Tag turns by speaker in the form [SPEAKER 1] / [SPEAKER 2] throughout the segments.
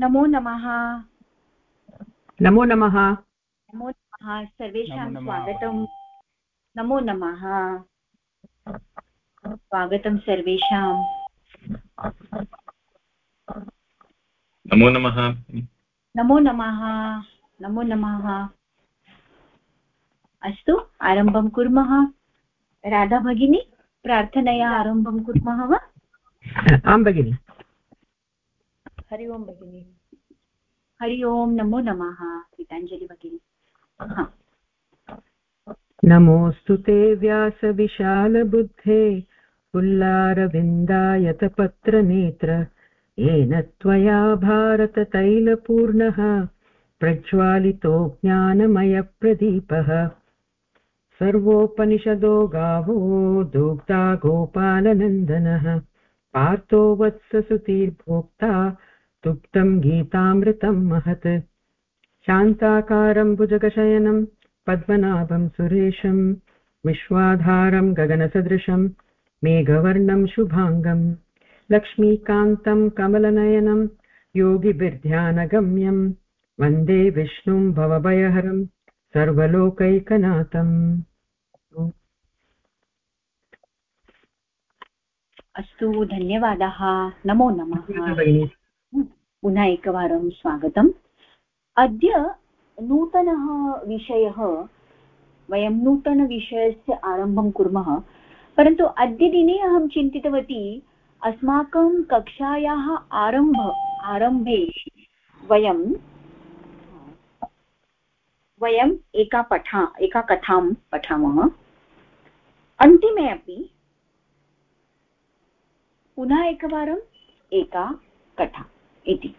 [SPEAKER 1] नमो नमः।
[SPEAKER 2] नमो नमः।
[SPEAKER 1] नमो नमः। सर्वेषां स्वागतं नमो। नमः स्वागतं सर्वेषां।
[SPEAKER 3] नमो नमः।
[SPEAKER 1] नमो नमः। नमो नमः। अस्तु आरम्भं कुर्मः। राधा भगिनी प्रार्थनया आरम्भं कुर्मः वा?
[SPEAKER 2] आं भगिनि।
[SPEAKER 1] हरि ओं भगिनि। हरि ओं नमो नमः गीताञ्जलि भगिनी।
[SPEAKER 2] नमोऽस्तु ते व्यासविशालबुद्धे पुल्लारविन्दायतपत्रनेत्र येन त्वया भारततैलपूर्णः प्रज्वालितो ज्ञानमयप्रदीपः। सर्वोपनिषदो गावो दुग्धा गोपालनन्दनः पार्थो वत्ससुतीर्भोक्ता तुप्तम् गीतामृतम् महत्। शान्ताकारम् भुजगशयनम् पद्मनाभं सुरेशम् विश्वाधारं गगनसदृशं मेघवर्णं शुभाङ्गम् लक्ष्मीकान्तं कमलनयनं योगिभिर्ध्यानगम्यं वंदे विष्णुं भवभयहरं सर्वलोकैकनाथम्।
[SPEAKER 1] अस्तु धन्यवादाः। नमो नमः। पुनः एकवारं स्वागतम्। अद्य नूतनः विषयः, वयं नूतनविषयस्य आरम्भं कुर्मः। परन्तु अद्य दिने अहं चिन्तितवती, अस्माकं कक्षायाः आरंभ, आरम्भे वयं वयम् एका पठा, एका कथां पठामः। अन्तिमे अपि पुनः एकवारम् एका कथा। इति।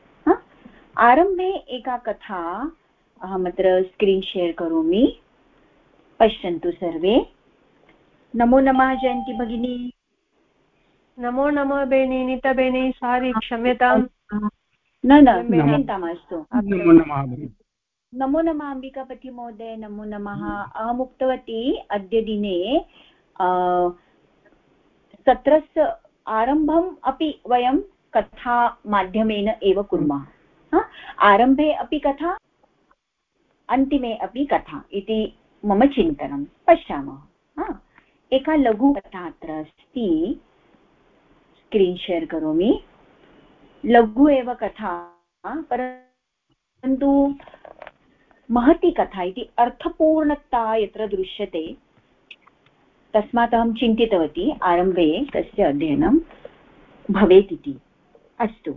[SPEAKER 1] आरम्भे एका कथा अहमत्र स्क्रीन् शेर् करोमि। पश्यन्तु सर्वे। नमो नमः जयन्ती भगिनी।
[SPEAKER 4] नमो नमः बेनि नीता बेनि सारि क्षम्यताम्।
[SPEAKER 1] न न चिन्ता मास्तु नमो नमः अम्बिकापतिमहोदय नमो नमः अहम् उक्तवती अद्य दिने सत्रस्य आरम्भम् अपि वयं कथामाध्यमेन एव कुर्मः। आरम्भे अपि कथा, अन्तिमे अपि कथा इति मम चिन्तनं। पश्यामः। एका लघुकथा अत्र अस्ति। स्क्रीन् शेर् करोमि। लघु एव कथा, परन्तु महती कथा इति अर्थपूर्णता यत्र दृश्यते, तस्मात् अहं चिन्तितवती आरम्भे तस्य अध्ययनं भवेत् इति। अस्तु।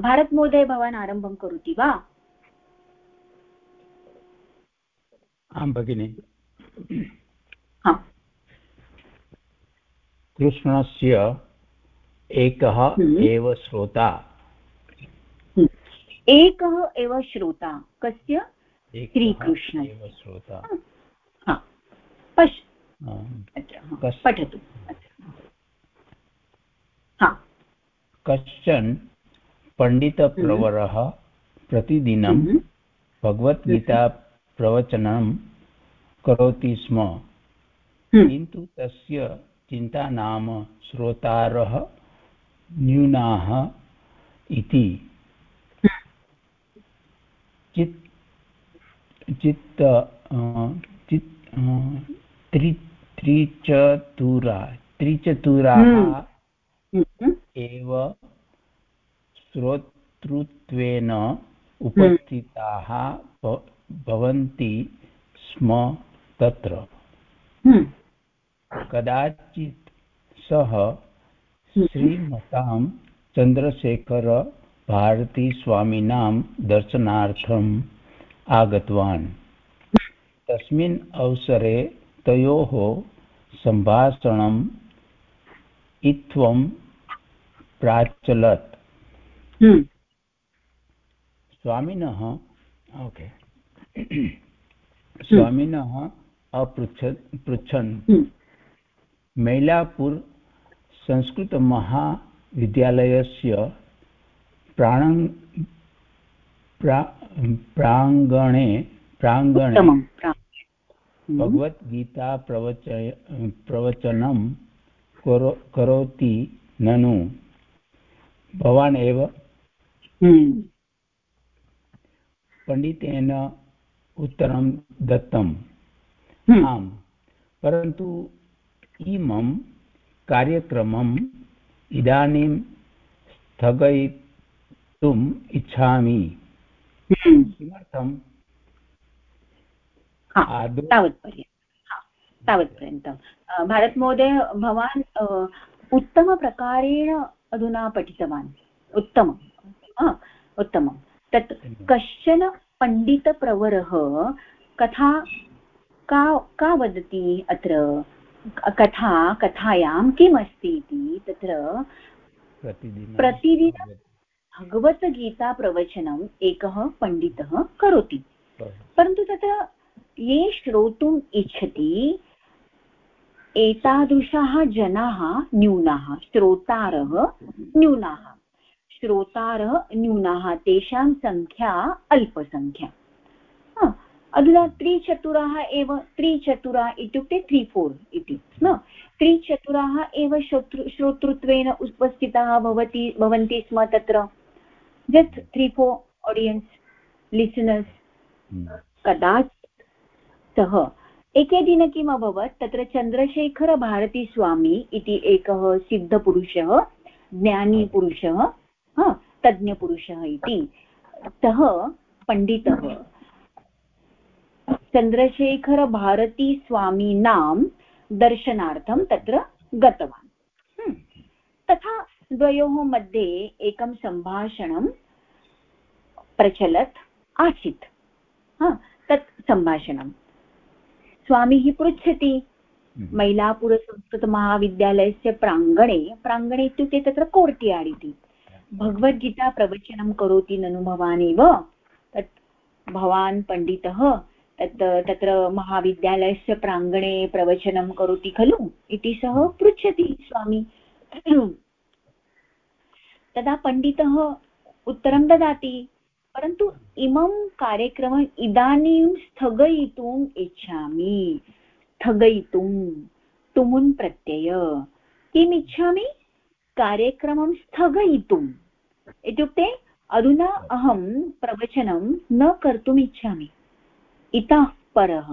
[SPEAKER 1] भारतमहोदय भवान् आरम्भं करोति वा?
[SPEAKER 5] आं भगिनि। कृष्णस्य एकः हम्म। एव श्रोता।
[SPEAKER 1] हम्म। एकः एव श्रोता। कस्य? श्रीकृष्ण।
[SPEAKER 5] एव श्रोता।
[SPEAKER 1] पश् पठतु।
[SPEAKER 5] कश्चन पण्डितप्रवरः प्रतिदिनं हम्म। भगवद्गीता प्रवचनं करोति स्म हम्म। किन्तु तस्य चिन्ता नाम श्रोतारः न्यूनाः इति चित् चित्त चित् त्रि त्रिचतुरा त्रिचतुराः हम्म। एव श्रोतृत्वेन उपस्थिताः भवन्ति स्म तत्र हम्म। कदाचित् सः। श्रीमतां चन्द्रशेखरभारतीस्वामिनां दर्शनार्थम् आगतवान् तस्मिन् अवसरे तयोः सम्भाषणम् इत्थं प्राचलत् हम्म। स्वामिनः ओके स्वामिनः अपृच्छत् पृच्छन् हम्म। मैलापुर् संस्कृतमहाविद्यालयस्य प्राण प्रा प्राङ्गणे प्राङ्गणे हम्म। भगवद्गीता प्रवच प्रवचनं करो करोति ननु भवान् एव।
[SPEAKER 1] हम्म।
[SPEAKER 5] पण्डितेन उत्तरं दत्तम्।
[SPEAKER 1] हम्म।
[SPEAKER 5] आम्। परन्तु इमं कार्यक्रमम् इदानीं स्थगयितुम् इच्छामि।
[SPEAKER 1] हम्म।
[SPEAKER 5] किमर्थं
[SPEAKER 1] हा,
[SPEAKER 5] आदौ
[SPEAKER 1] तावत्पर्यन्तं तावत्पर्यन्तं भारतमहोदय भवान् उत्तमप्रकारेण अधुना पठितवान्। उत्तमं हा, उत्तमं तत् कश्चन पण्डितप्रवरः कथा का का वदति अत्र? कथा कथायां किम् अस्ति इति तत्र
[SPEAKER 5] प्रतिदिनं
[SPEAKER 1] प्रतिदिनं भगवद्गीताप्रवचनम् एकः पण्डितः करोति। परन्तु तत्र ये श्रोतुम् इच्छति एतादृशाः जनाः न्यूनाः श्रोतारः न्यूनाः। श्रोतारः न्यूनाः तेषां सङ्ख्या अल्पसङ्ख्या अधुना त्रिचतुराः एव त्रिचतुरा इत्युक्ते त्री फोर् इति न? त्रिचतुराः एव श्रोतृ श्रोतृत्वेन उपस्थिताः भवति भवन्ति स्म तत्र। जस्ट् त्री फोर् आडियन्स् लिसनर्स्
[SPEAKER 5] हम्म।
[SPEAKER 1] कदाचित् सः एके दिन किम् अभवत् तत्र चन्द्रशेखरभारतीस्वामी इति एकः सिद्धपुरुषः ज्ञानीपुरुषः हा। तज्ञपुरुषः इति। सः पण्डितः। चन्द्रशेखरभारतीस्वामीनां दर्शनार्थं तत्र गतवान्। हम्म। तथा द्वयोः मध्ये एकं सम्भाषणं प्रचलत् आसीत्। तत् सम्भाषणं स्वामीः पृच्छति।
[SPEAKER 5] हम्म।
[SPEAKER 1] मैलापुरसंस्कृतमहाविद्यालयस्य प्राङ्गणे प्राङ्गणे इत्युक्ते तत्र कोर्ट्यार्ड् इति। भगवद्गीता प्रवचनं करोति ननु भवान् एव तत् भवान् पण्डितः तत् तत्र महाविद्यालयस्य प्राङ्गणे प्रवचनं करोति खलु इति सः पृच्छति स्वामी। तदा पण्डितः उत्तरं ददाति। परन्तु इमं कार्यक्रमम् इदानीं स्थगयितुम् इच्छामि। स्थगयितुं। तुमुन् प्रत्यय। किम् इच्छामि? कार्यक्रमं स्थगयितुम्। इत्युक्ते अधुना अहं प्रवचनं न कर्तुम् इच्छामि। इतः परः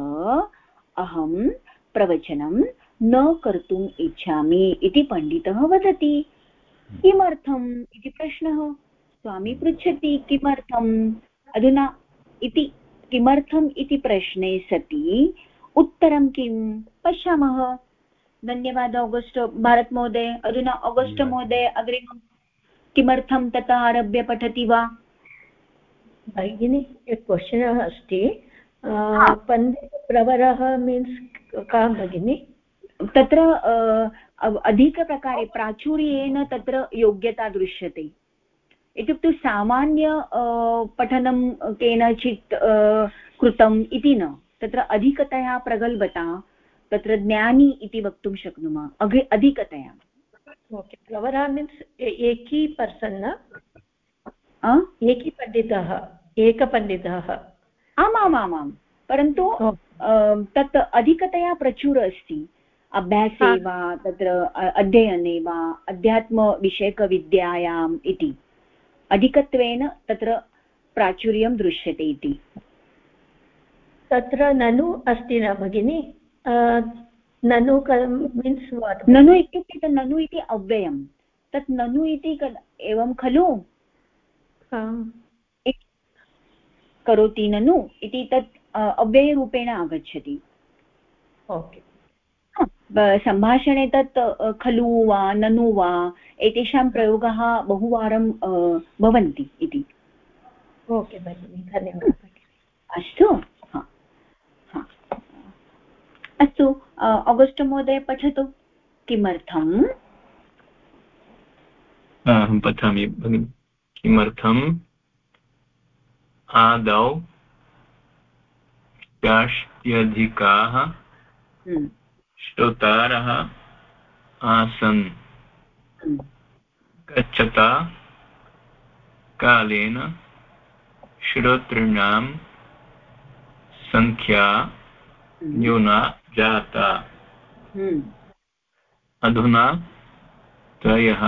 [SPEAKER 1] अहं प्रवचनं न कर्तुम् इच्छामि इति पण्डितः वदति। किमर्थम् इति प्रश्नः? स्वामी पृच्छति किमर्थम्? अधुना इति किमर्थम् इति प्रश्ने सति। उत्तरं किं? पश्यामः। धन्यवादः आगस्ट् भारतमहोदय अधुना आगस्ट् महोदय अग्रिमं किमर्थं ततः आरभ्य पठति वा?
[SPEAKER 6] भगिनी क्वशन् अस्ति। पण्डितप्रवरः मीन्स् का भगिनि?
[SPEAKER 1] तत्र अधिकप्रकारे प्राचुर्येण तत्र योग्यता दृश्यते। इत्युक्ते सामान्य पठनं केनचित् कृतम् इति न। तत्र अधिकतया प्रगल्भता तत्र ज्ञानी इति वक्तुं शक्नुमः। अग्रि अधिकतया।
[SPEAKER 6] ओके। प्रवरा मीन्स् एकी पर्सन् न? एकी पण्डितः एकपण्डितः।
[SPEAKER 1] आमामामां परन्तु तत् अधिकतया प्रचुर अस्ति। अभ्यासे। वा तत्र अध्ययने वा अध्यात्मविषयकविद्यायाम् इति। अधिकत्वेन तत्र प्राचुर्यं दृश्यते इति।
[SPEAKER 6] तत्र ननु अस्ति न भगिनि? ननु मीन्स्
[SPEAKER 1] ननु इत्युक्ते ननु इति अव्ययं। तत् ननु इति एवं खलु? करोति ननु इति तत् अव्ययरूपेण आगच्छति।
[SPEAKER 6] ओके।
[SPEAKER 1] सम्भाषणे तत् खलु वा ननु वा एतेषां प्रयोगः बहुवारं भवन्ति इति।
[SPEAKER 6] ओके भगिनि धन्यवादः।
[SPEAKER 1] अस्तु? हा। हा। अस्तु आगस्ट् महोदय पठतु। किमर्थम्
[SPEAKER 3] अहं पठामि भगिनि। किमर्थम् आदौ षष्ट्यधिकाः
[SPEAKER 1] हम्म,
[SPEAKER 3] श्रोतारः आसन्।
[SPEAKER 1] हम्म,
[SPEAKER 3] गच्छता कालेन श्रोतॄणां सङ्ख्या
[SPEAKER 1] हम्म,
[SPEAKER 3] न्यूना जाता।
[SPEAKER 1] हम्म,
[SPEAKER 3] अधुना त्रयः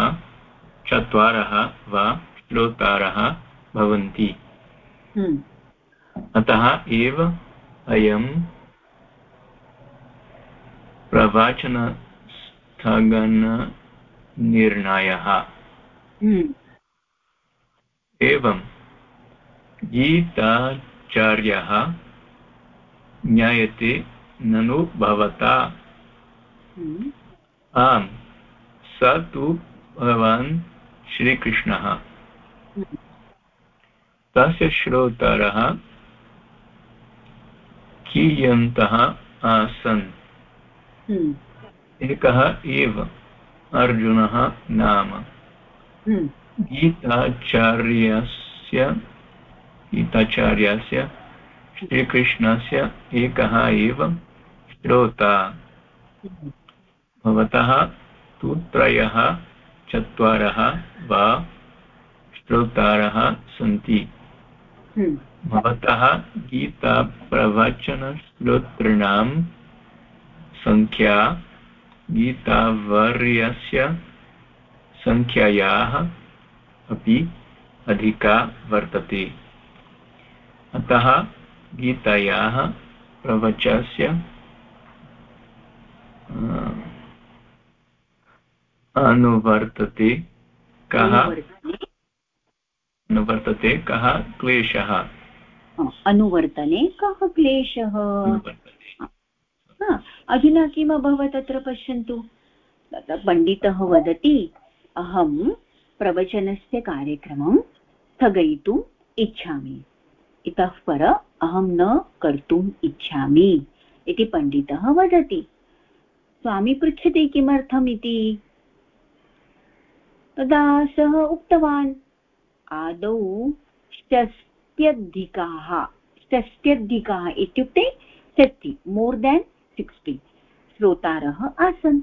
[SPEAKER 3] चत्वारः वा श्रोतारः भवन्ति। अतः एव अयं प्रवचनस्थगननिर्णयः
[SPEAKER 1] हम्म,
[SPEAKER 3] एवं गीताचार्यः ज्ञायते ननु भवता।
[SPEAKER 1] हम्म,
[SPEAKER 3] आम् स तु भगवान् श्रीकृष्णः।
[SPEAKER 1] हम्म,
[SPEAKER 3] तस्य श्रोतारः कियन्तः आसन्? एकः एव अर्जुनः नाम।
[SPEAKER 1] हम्म,
[SPEAKER 3] गीताचार्यस्य गीताचार्यस्य श्रीकृष्णस्य एकः एव श्रोता।
[SPEAKER 1] हम्म,
[SPEAKER 3] भवतः तु त्रयः चत्वारः वा श्रोतारः सन्ति।
[SPEAKER 1] हम्म,
[SPEAKER 3] भवतः गीताप्रवचनश्रोतॄणां सङ्ख्या गीतावर्यस्य सङ्ख्यायाः अपि अधिका वर्तते। अतः गीतायाः प्रवचस्य अनुवर्तते कः? अनुवर्तते कः? क्लेशः।
[SPEAKER 1] अनुवर्तने कः क्लेशः? अधुना किम् अभवत् अत्र पश्यन्तु। पण्डितः वदति, अहं प्रवचनस्य कार्यक्रमं स्थगयितुम् इच्छामि। इतः पर अहं न कर्तुम् इच्छामि इति पण्डितः वदति। स्वामी पृच्छति किमर्थम् इति। तदा सः उक्तवान्, आदौ षष्ट्यधिकाः षष्ट्यधिकाः इत्युक्ते सिक्स्टि मोर् देन् सिक्स्टि। श्रोतारः आसन्।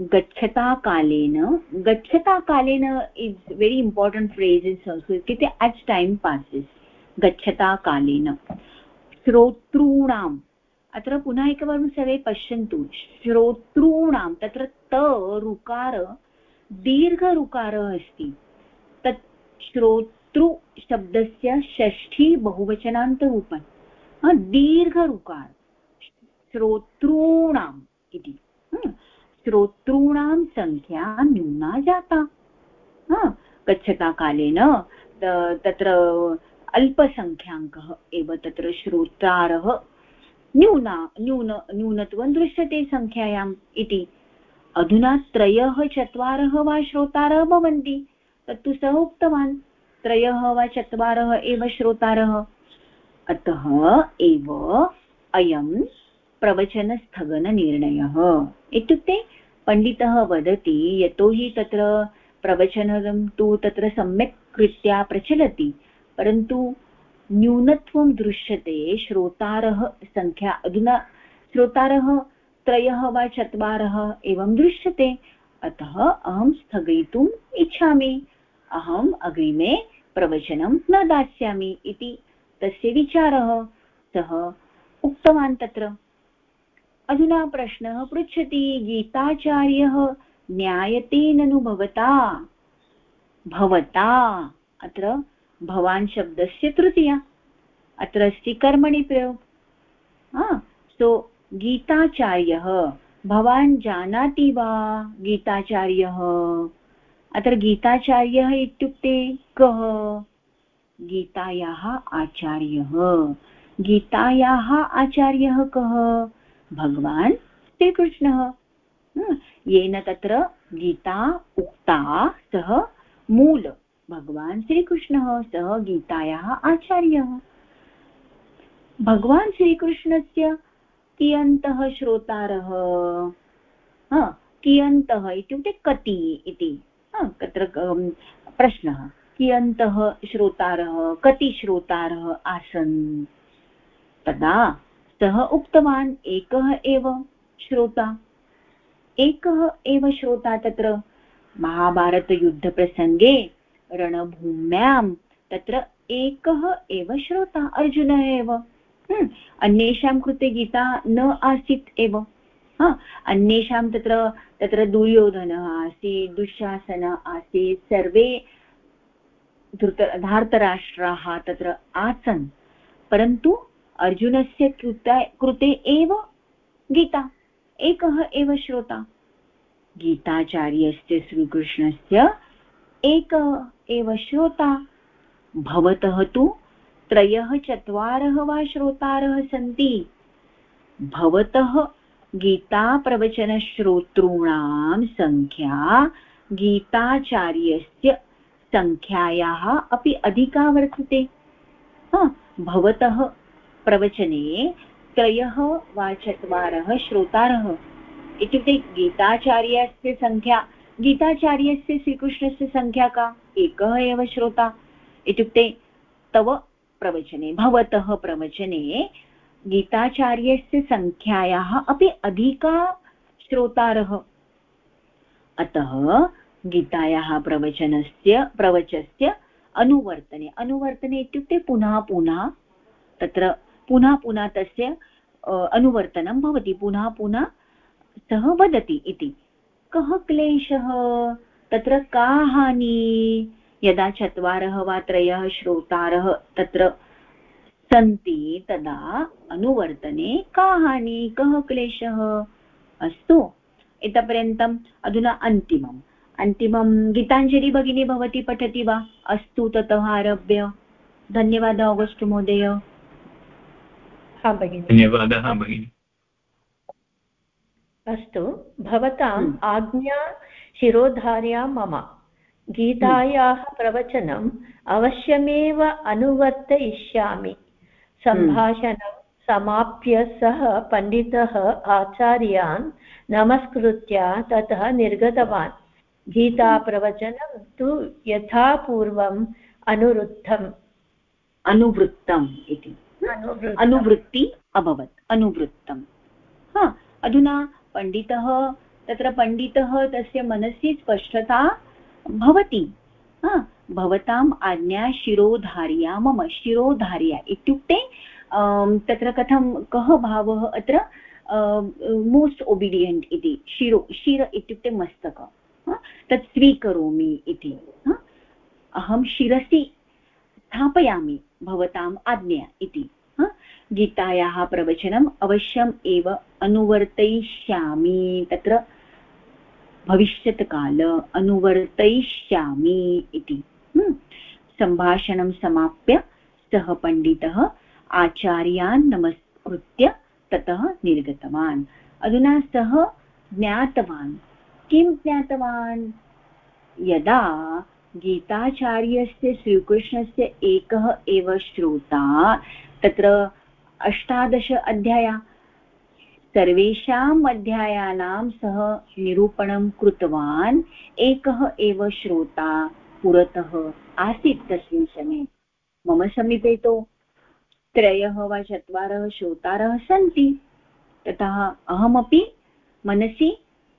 [SPEAKER 1] गच्छता कालेन गच्छता कालेन is very important phrase in Sanskrit इत्युक्ते एच् टैम् पासेस् गच्छता कालेन श्रोतॄणाम्, अत्र पुनः एकवारं सर्वे पश्यन्तु। श्रोतॄणां तत्र त ऋकार दीर्घऋकारः अस्ति। तत् श्रोतृ शब्दस्य षष्ठी बहुवचनान्तरूपं दीर्घऋकार श्रोतॄणाम् इति। श्रोतॄणां सङ्ख्या न्यूना जाता। गच्छता कालेन तत्र अल्पसङ्ख्याकः एव तत्र श्रोतारः न्यूना, न्यून, न्यूनत्वं दृश्यते सङ्ख्यायाम् इति। अधुना त्रयः चत्वारः वा श्रोतारः भवन्ति, तत्तु सः उक्तवान्। त्रयः वा चत्वारः एव श्रोतारः। अतः एव अयं प्रवचनस्थगननिर्णयः। इत्युक्ते पण्डितः वदति, यतोहि तत्र प्रवचनं तु तत्र सम्यक् रीत्या प्रचलति, परन्तु न्यूनत्वं दृश्यते, श्रोतारः सङ्ख्या अधुना, श्रोतारः त्रयः वा चत्वारः एवं दृश्यते, अतः अहं स्थगयितुम् इच्छामि। अहम् अग्रिमे प्रवचनं न दास्यामि इति तस्य विचारः सः उक्तवान् तत्र। अधुना प्रश्नः पृच्छति, गीताचार्यः ज्ञायते ननु भवता? भवता। अत्र भवान् शब्दस्य तृतीया। अत्र अस्ति कर्मणि प्रयोग सो गीताचार्यः, भवान् जानाति वा गीताचार्यः? अत्र गीताचार्यः इत्युक्ते कः? गीतायाः आचार्यः। गीतायाः आचार्यः कः? भगवान् श्रीकृष्णः हम्म, येन तत्र गीता उक्ता सः मूल। भगवान् श्रीकृष्णः सः गीतायाः आचार्यः। भगवान् श्रीकृष्णस्य कियन्तः श्रोतारः? हा, कियन्तः इत्युक्ते कति इति। हा, तत्र अं, प्रश्नः। कियन्तः श्रोतारः? कति श्रोतारः आसन्? तदा सः उक्तवान् एकः एव श्रोता। एकः एव श्रोता तत्र महाभारतयुद्धप्रसङ्गे रणभूम्यां तत्र एकः एव श्रोता अर्जुनः एव। हम्म, अन्येषां कृते गीता न आसीत् एव। हा अन्येषां तत्र तत्र दुर्योधनः आसीत् दुःशासनः आसीत् सर्वे धृत धार्तराष्ट्राः तत्र आसन्। परन्तु अर्जुनस्य कृते कृते एव गीता, एकः एव श्रोता। गीताचार्यस्य श्रीकृष्णस्य एक एव श्रोता। भवतः तु त्रयः चत्वारः वा श्रोतारः सन्ति। भवतः गीताप्रवचनश्रोतॄणां सङ्ख्या गीताचार्यस्य सङ्ख्यायाः अपि अधिका वर्तते। भवतः प्रवचने त्रयः वा चत्वारः श्रोतारः। इत्युक्ते गीताचार्यस्य सङ्ख्या गीताचार्यस्य श्रीकृष्णस्य सङ्ख्या का? एकः एव श्रोता। इत्युक्ते तव प्रवचने, भवतः प्रवचने गीताचार्यस्य सङ्ख्यायाः अपि अधिका श्रोतारः। अतः गीतायाः प्रवचनस्य, प्रवचस्य अनुवर्तने अनुवर्तने इत्युक्ते पुनः पुनः तत्र पुनः पुनः तस्य अनुवर्तनं भवति, पुनः पुनः सः वदति इति। कः क्लेशः? तत्र का हानि? यदा चत्वारः वा त्रयः श्रोतारः तत्र सन्ति, तदा अनुवर्तने का हानि? कः क्लेशः? अस्तु, इतपर्यन्तम् अधुना अन्तिमम्। अन्तिमं, गीताञ्जलि भगिनी भवती पठति वा? अस्तु, ततः आरभ्य। धन्यवादः आगस्ट् महोदय।
[SPEAKER 6] हा भगिनि।
[SPEAKER 3] धन्यवादः भगिनि।
[SPEAKER 6] अस्तु भवताम्
[SPEAKER 1] हम्म।
[SPEAKER 6] आज्ञा शिरोधार्या मम। गीतायाः प्रवचनम् अवश्यमेव अनुवर्तयिष्यामि। सम्भाषणं समाप्य सः पण्डितः आचार्यान् नमस्कृत्य ततः निर्गतवान्। गीताप्रवचनं तु यथा पूर्वम् अनुरुद्धम्
[SPEAKER 1] अनुवृत्तम् इति। अनुवृत्ति अभवत्। अनुवृत्तं अधुना पण्डितः, तत्र पण्डितः तस्य मनसि स्पष्टता भवति। भवताम् आज्ञा शिरोधार्या, मम शिरोधार्या इत्युक्ते तत्र कथं, कः भावः अत्र मोस्ट् ओबिडियण्ट् इति, शिरो, शिर इत्युक्ते मस्तक। तत् स्वीकरोमि इति। अहं शिरसि स्थापयामि। भवताम् आज्ञा इति। गीतायाः प्रवचनम् अवश्यम् एव अनुवर्तयिष्यामि। तत्र भविष्यत्काल अनुवर्तयिष्यामि इति। सम्भाषणं समाप्य सः पण्डितः आचार्यान् नमस्कृत्य ततः निर्गतवान्। अधुना सः ज्ञातवान्। किं ज्ञातवान्? यदा गीताचार्यस्य श्रीकृष्णस्य एकः एव श्रोता, तत्र अष्टादश अध्याया। सर्वेषाम् अध्यायानां सः निरूपणं कृतवान् एकः एव श्रोता पुरतः आसीत् तस्मिन् समये। मम समीपे तु त्रयः वा चत्वारः श्रोतारः सन्ति। ततः अहमपि मनसि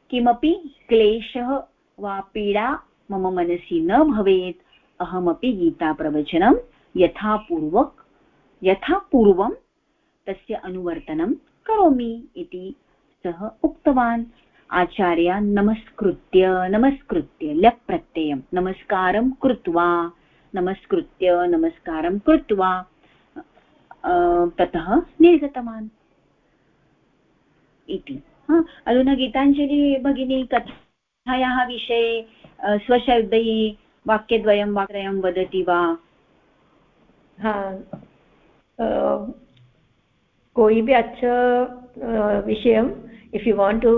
[SPEAKER 1] किमपि क्लेशः वा पीडा मम मनसि न भवेत्। अहमपि गीताप्रवचनं यथापूर्वक यथा पूर्वं तस्य अनुवर्तनं करोमि इति सः उक्तवान्। आचार्यान् नमस्कृत्य नमस्कृत्य लक् प्रत्ययं नमस्कारं कृत्वा, नमस्कृत्य, नमस्कारं कृत्वा ततः निर्गतवान्। इति। अधुना गीताञ्जलि भगिनी संस्थायाः विषये स्वशब्दैः वाक्यद्वयं वाक्त्रयं वदति वा?
[SPEAKER 6] कोऽपि अच्छ विषयम् if you want to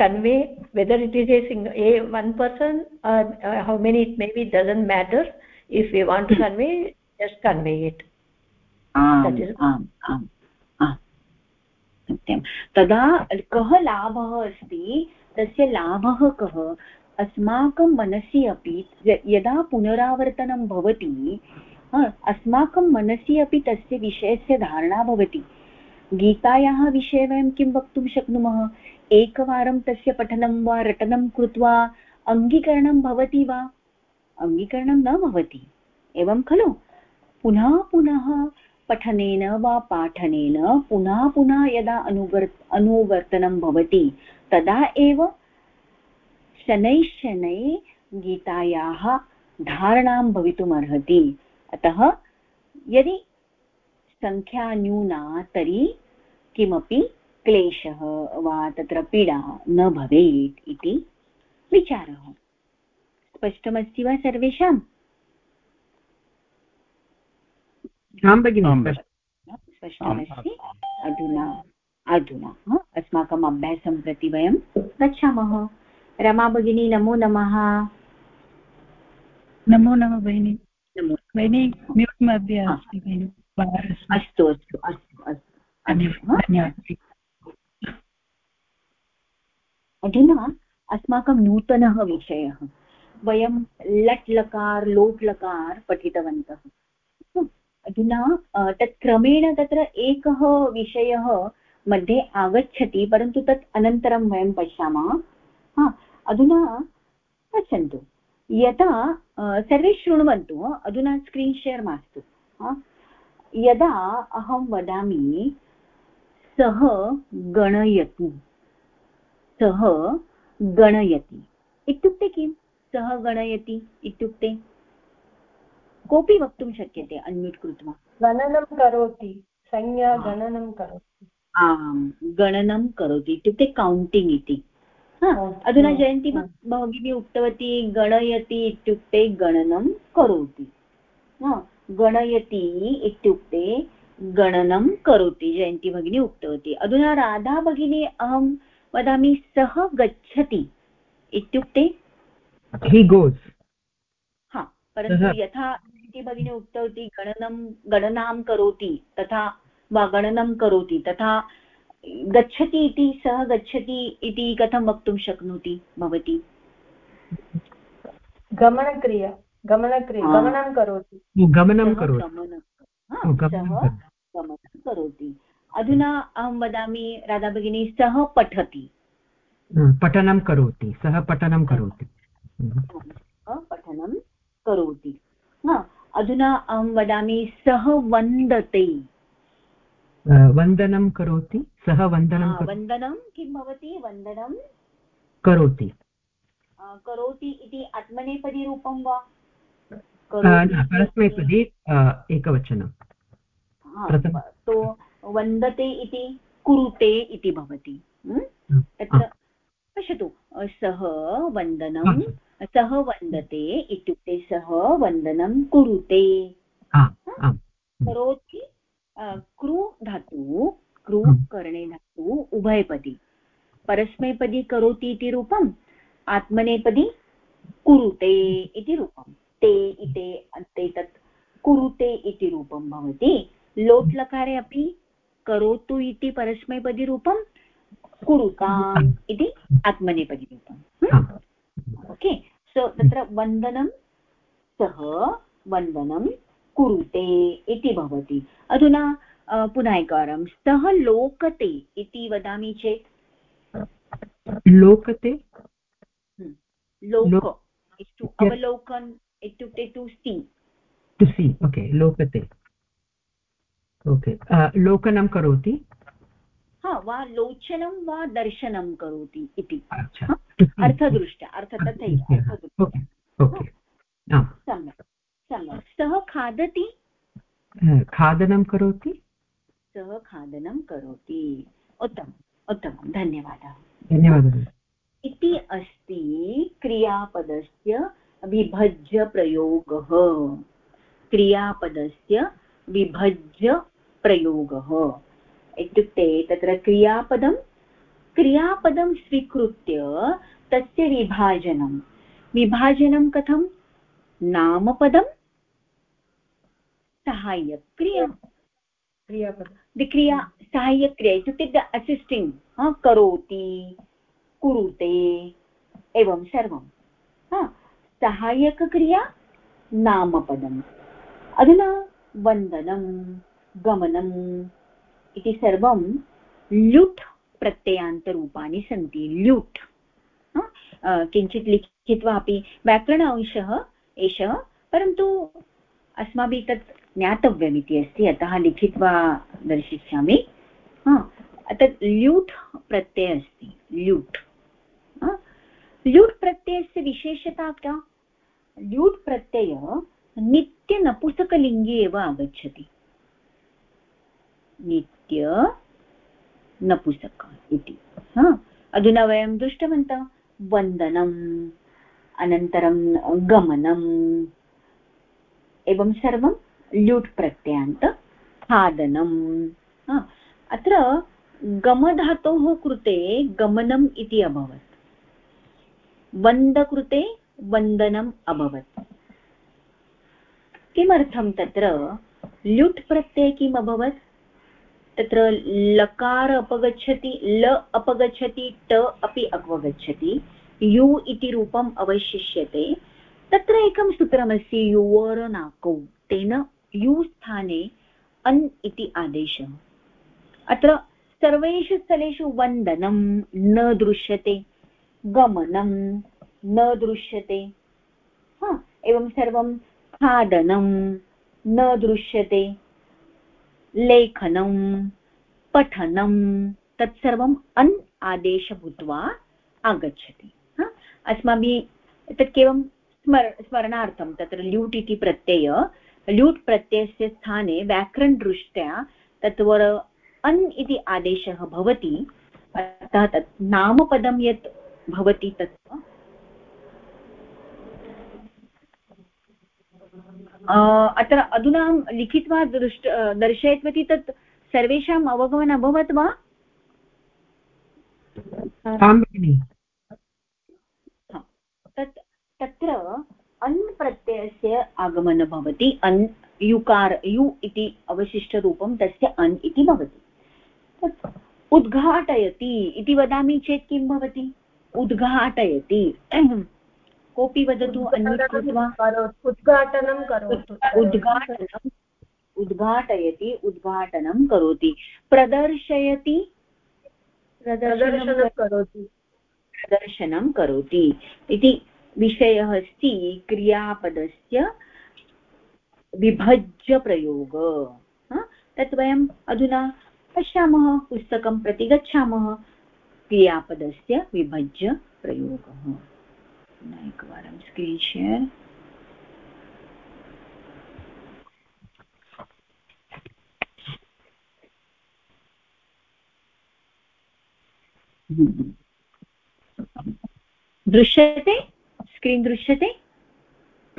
[SPEAKER 6] convey whether it is a single a one person how many it may be doesn't matter if you want to convey
[SPEAKER 1] just convey it सत्यं. तदा कः लाभः अस्ति? तस्य लाभः कः? अस्माकं मनसि अपि यदा पुनरावर्तनं भवति अस्माकं मनसि अपि तस्य विषयस्य धारणा भवति। गीतायाः विषये वयं किं वक्तुं शक्नुमः? एकवारं तस्य पठनं वा, रटनं कृत्वा अङ्गीकरणं भवति वा? अङ्गीकरणं न भवति। एवं खलु? पुनः पुनः पठनेन वा पाठनेन पुनः पुनः यदा अनुवर्, अनुवर्तनं भवति, तदा एव शनैः शनैः गीतायाः धारणां भवितुमर्हति। अतः यदि सङ्ख्या न्यूना, तर्हि किमपि क्लेशः वा तत्र पीडा न भवेत् इति विचारः। स्पष्टमस्ति वा सर्वेषाम्?
[SPEAKER 2] आं भगिनि
[SPEAKER 1] स्पष्टमस्ति अधुना अधुना अस्माकम् अभ्यासं प्रति वयं गच्छामः रमा भगिनी नमो नमः।
[SPEAKER 7] नमो नमः भगिनि।
[SPEAKER 1] नमो
[SPEAKER 7] भगिनि म्यूट् मध्ये अस्ति भगिनि।
[SPEAKER 1] अस्तु अस्तु अस्तु अस्तु।
[SPEAKER 7] धन्यवादः धन्यवादः
[SPEAKER 1] अधुना अस्माकं नूतनः विषयः। वयं लट् लकार लोट् लकार पठितवन्तः। अधुना तत् क्रमेण तत्र एकः विषयः मध्ये आगच्छति परन्तु तत् अनन्तरं वयं पश्यामः। हा अधुना पश्यन्तु। यदा सर्वे शृण्वन्तु अधुना स्क्रीन् शेर् मास्तु हा। यदा अहं वदामि सः गणयतु सः गणयति। इत्युक्ते किं? सः गणयति इत्युक्ते कोऽपि वक्तुं शक्यते अन्म्यूट् कृत्वा।
[SPEAKER 4] गणनं करोति संज्ञा गणनं करोति।
[SPEAKER 1] आम् गणनं करोति इत्युक्ते कौण्टिङ्ग् इति। अधुना जयन्ती भगिनी उक्तवती गणयति इत्युक्ते गणनं करोति। हा, गणयति इत्युक्ते गणनं करोति जयन्ती भगिनी उक्तवती। अधुना राधा भगिनी अहं वदामि सः गच्छति इत्युक्ते
[SPEAKER 2] हि गोस्
[SPEAKER 1] हा परन्तु यथा जयन्ती भगिनी उक्तवती गणनं गणनां करोति तथा वा गणनं करोति तथा गच्छति इति सः गच्छति इति कथं वक्तुं शक्नोति भवती?
[SPEAKER 4] गमनक्रिया गमनक्रिया गमनं करोति।
[SPEAKER 2] गमनं करोति।
[SPEAKER 1] गमनं हा,
[SPEAKER 2] ओ, गमनं
[SPEAKER 1] सः
[SPEAKER 2] करोति।
[SPEAKER 1] अधुना अहं वदामि राधा भगिनी सः पठति।
[SPEAKER 2] पठनं करोति सः पठनं करोति।
[SPEAKER 1] पठनं करोति। हा, अधुना अहं वदामि सः वन्दते।
[SPEAKER 2] वन्दनं करोति सः वन्दनं
[SPEAKER 1] वन्दनं किं भवति? वन्दनं।
[SPEAKER 2] करोति।
[SPEAKER 1] करोति इति आत्मनेपदीरूपं वा?
[SPEAKER 2] परस्मैपदी एकवचनं।
[SPEAKER 1] तो वन्दते इति कुरुते इति भवति। तत्र पश्यतु सः वन्दनं सः वन्दते इत्युक्ते सः वन्दनं कुरुते। करोति कृ धातु कृ
[SPEAKER 2] हम्म।
[SPEAKER 1] करणे धातु उभयपदी। परस्मैपदी करोति इति रूपम् आत्मनेपदी कुरुते इति रूपं ते इते अन्ते तत् कुरुते इति रूपं भवति। लोट् लकारे अपि करोतु इति परस्मैपदीरूपं कुरुताम् इति आत्मनेपदीरूपम्
[SPEAKER 2] आम्।
[SPEAKER 1] ओके सो तत्र वन्दनं सः वन्दनं कुरुते इति भवति। अधुना पुनः एकवारं सः लोकते इति वदामि चेत्?
[SPEAKER 2] लोकते?
[SPEAKER 1] लोक इस् टु अवलोकन् इत्युक्ते to see
[SPEAKER 2] to see okay लोकते। Okay लोकनं करोति।
[SPEAKER 1] हा वा लोचनं वा दर्शनं करोति इति.
[SPEAKER 2] अच्छा.
[SPEAKER 1] हा?
[SPEAKER 2] see.
[SPEAKER 1] अर्थदृष्ट्या अर्थ तथैव अर्थदृष्ट्या. सम्यक् सम्यक्. सः खादति?
[SPEAKER 2] खादनं करोति?
[SPEAKER 1] सः खादनं करोति. उत्तमम् उत्तमं धन्यवादः.
[SPEAKER 2] धन्यवादः.
[SPEAKER 1] इति अस्ति क्रियापदस्य विभज्य प्रयोगः क्रियापदस्य विभज्य प्रयोगः इत्युक्ते तत्र क्रियापदं क्रियापदं स्वीकृत्य तस्य विभाजनं। विभाजनं कथं? नामपदं?
[SPEAKER 4] क्रियापदं।
[SPEAKER 1] दि क्रिया सहायक्रिया इत्युक्ते द असिस्टिङ्ग् करोति कुरुते एवं सर्वं। सहायकक्रिया नामपदम्। अधुना वन्दनं गमनम् इति सर्वं ल्युट् प्रत्ययान्तरूपाणि सन्ति, ल्युट्। किञ्चित् लिखित्वा अपि व्याकरण अंशः एषः, परन्तु अस्माभिः तत् ज्ञातव्यमिति अस्ति, अतः लिखित्वा दर्शिष्यामि। तत् ल्यूट् प्रत्ययः अस्ति, ल्यूट्। ल्यूट् प्रत्ययस्य विशेषता का? ल्यूट् प्रत्यय नित्यनपुसकलिङ्गे एव आगच्छति। नित्य नपुसक इति हा, अधुना वयं दृष्टवन्तः वन्दनम्, अनन्तरं गमनम्, एवं सर्वं ल्युट् प्रत्ययान्त खादनम्। अत्र गमधातोः कृते गमनम् इति अभवत्। वन्दकृते वन्दनम् अभवत्। किमर्थं तत्र ल्युट् प्रत्यये किम् अभवत्? तत्र लकार अपगच्छति, ल अपगच्छति, ट अपि अपगच्छति यु इति रूपम् अवशिष्यते। तत्र एकं सूत्रमस्ति युवरनाकौ, तेन यु स्थाने अन् इति आदेशः। अत्र सर्वेषु स्थलेषु वन्दनं न दृश्यते, गमनं न दृश्यते। हा, एवं सर्वं खादनं न दृश्यते। लेखनं, पठनं, तत्सर्वम् अन् आदेश भूत्वा आगच्छति अस्माभिः तत् केवलं स्मर, स्मरणार्थं तत्र ल्यूट् इति प्रत्यय, ल्यूट् प्रत्ययस्य स्थाने व्याकरणदृष्ट्या तत्वर अन् इति आदेशः भवति, अतः तत् नामपदं यत् भवति तत् अत्र अधुना लिखित्वा दृष्ट दर्शयितवती तत् सर्वेषाम् अवगमनम् अभवत् वा? तत् तत्र अन् प्रत्ययस्य आगमनं भवति अन् युकार यु इति अवशिष्टरूपं तस्य अन् इति भवति। उद्घाटयति इति वदामि चेत् किं भवति? उद्घाटयति। कोऽपि वदतु अन्यत् कृत्वा
[SPEAKER 4] उद्घाटनं करोतु
[SPEAKER 1] उद्घाटनम् उद्घाटयति उद्घाटनं करोति। प्रदर्शयति
[SPEAKER 4] प्रदर्शनं करोति।
[SPEAKER 1] प्रदर्शनं करोति। इति विषयः अस्ति क्रियापदस्य विभज्य प्रयोग तत् वयम् अधुना पश्यामः पुस्तकं प्रति गच्छामः। क्रियापदस्य विभज्य प्रयोगः एकवारं स्क्रीन् शेर् दृश्यते? स्क्रीन् दृश्यते?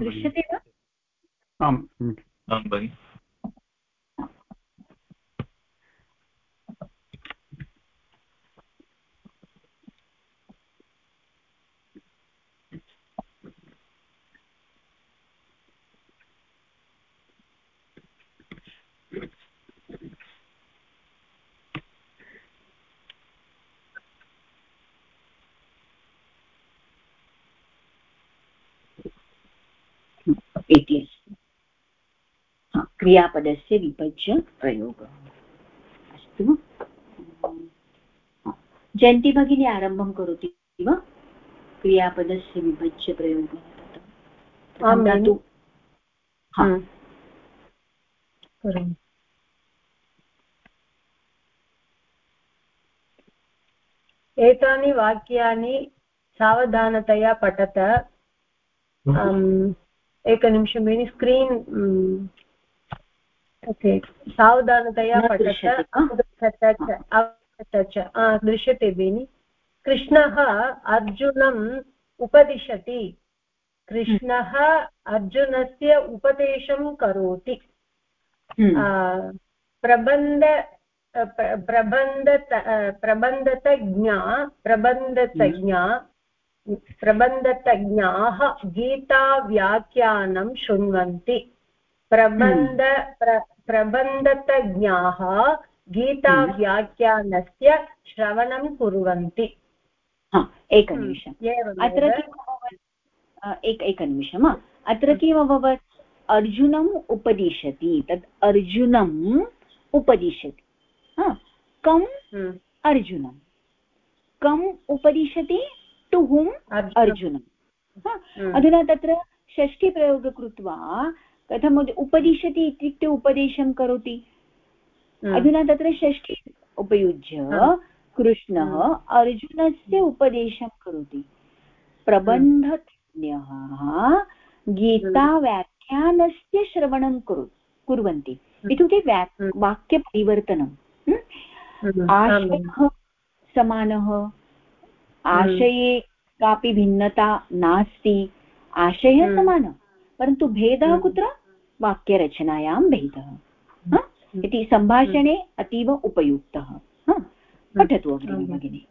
[SPEAKER 1] दृश्यते वा
[SPEAKER 5] आम्
[SPEAKER 3] आं भगिनि
[SPEAKER 1] इति अस्ति। क्रियापदस्य विभज्य प्रयोगः। अस्तु। जयन्ती भगिनी आरम्भं करोति वा? क्रियापदस्य विभज्य प्रयोगः
[SPEAKER 4] करोमि। एतानि वाक्यानि सावधानतया पठत। एकनिमिषं भगिनि स्क्रीन् ओके सावधानतया पठत दृश्यते बेनि. कृष्णः अर्जुनम् उपदिशति. कृष्णः अर्जुनस्य उपदेशं करोति. हम्म। प्रबन्ध प्रबन्ध प्रबन्धतज्ञा प्रबन्धतज्ञा प्रबन्धतज्ञाः गीताव्याख्यानं शृण्वन्ति। प्रबन्ध प्र प्रबन्धतज्ञाः गीताव्याख्यानस्य श्रवणं कुर्वन्ति।
[SPEAKER 1] एकनिमिषम् हम्म, अत्र एक एकनिमिषम् अत्र किम् अभवत्? अर्जुनम् उपदिशति। तत् अर्जुनम् उपदिशति। कम् हम्म। अर्जुनं कम् उपदिशति? टु हुम् अर्जुनम् हम्म। अधुना तत्र षष्ठीप्रयोगं कृत्वा कथम् उपदिशति इत्युक्ते उपदेशं करोति। हम्म। अधुना तत्र षष्ठी उपयुज्य कृष्णः अर्जुनस्य उपदेशं करोति। प्रबन्धज्ञः गीताव्याख्यानस्य श्रवणं कुरु कुर्वन्ति। इत्युक्ते व्या वाक्यपरिवर्तनं?
[SPEAKER 4] हम्म, आम् भगिनि।
[SPEAKER 1] आशयः समानः। आशये कापि भिन्नता नास्ति। आशयः
[SPEAKER 4] हम्म।
[SPEAKER 1] समानः। परन्तु भेदः
[SPEAKER 4] हम्म।
[SPEAKER 1] कुत्र? वाक्यरचनायां भेदः। हा? इति सम्भाषणे अतीव उपयुक्तः। पठतु अग्रिमे भगिनि।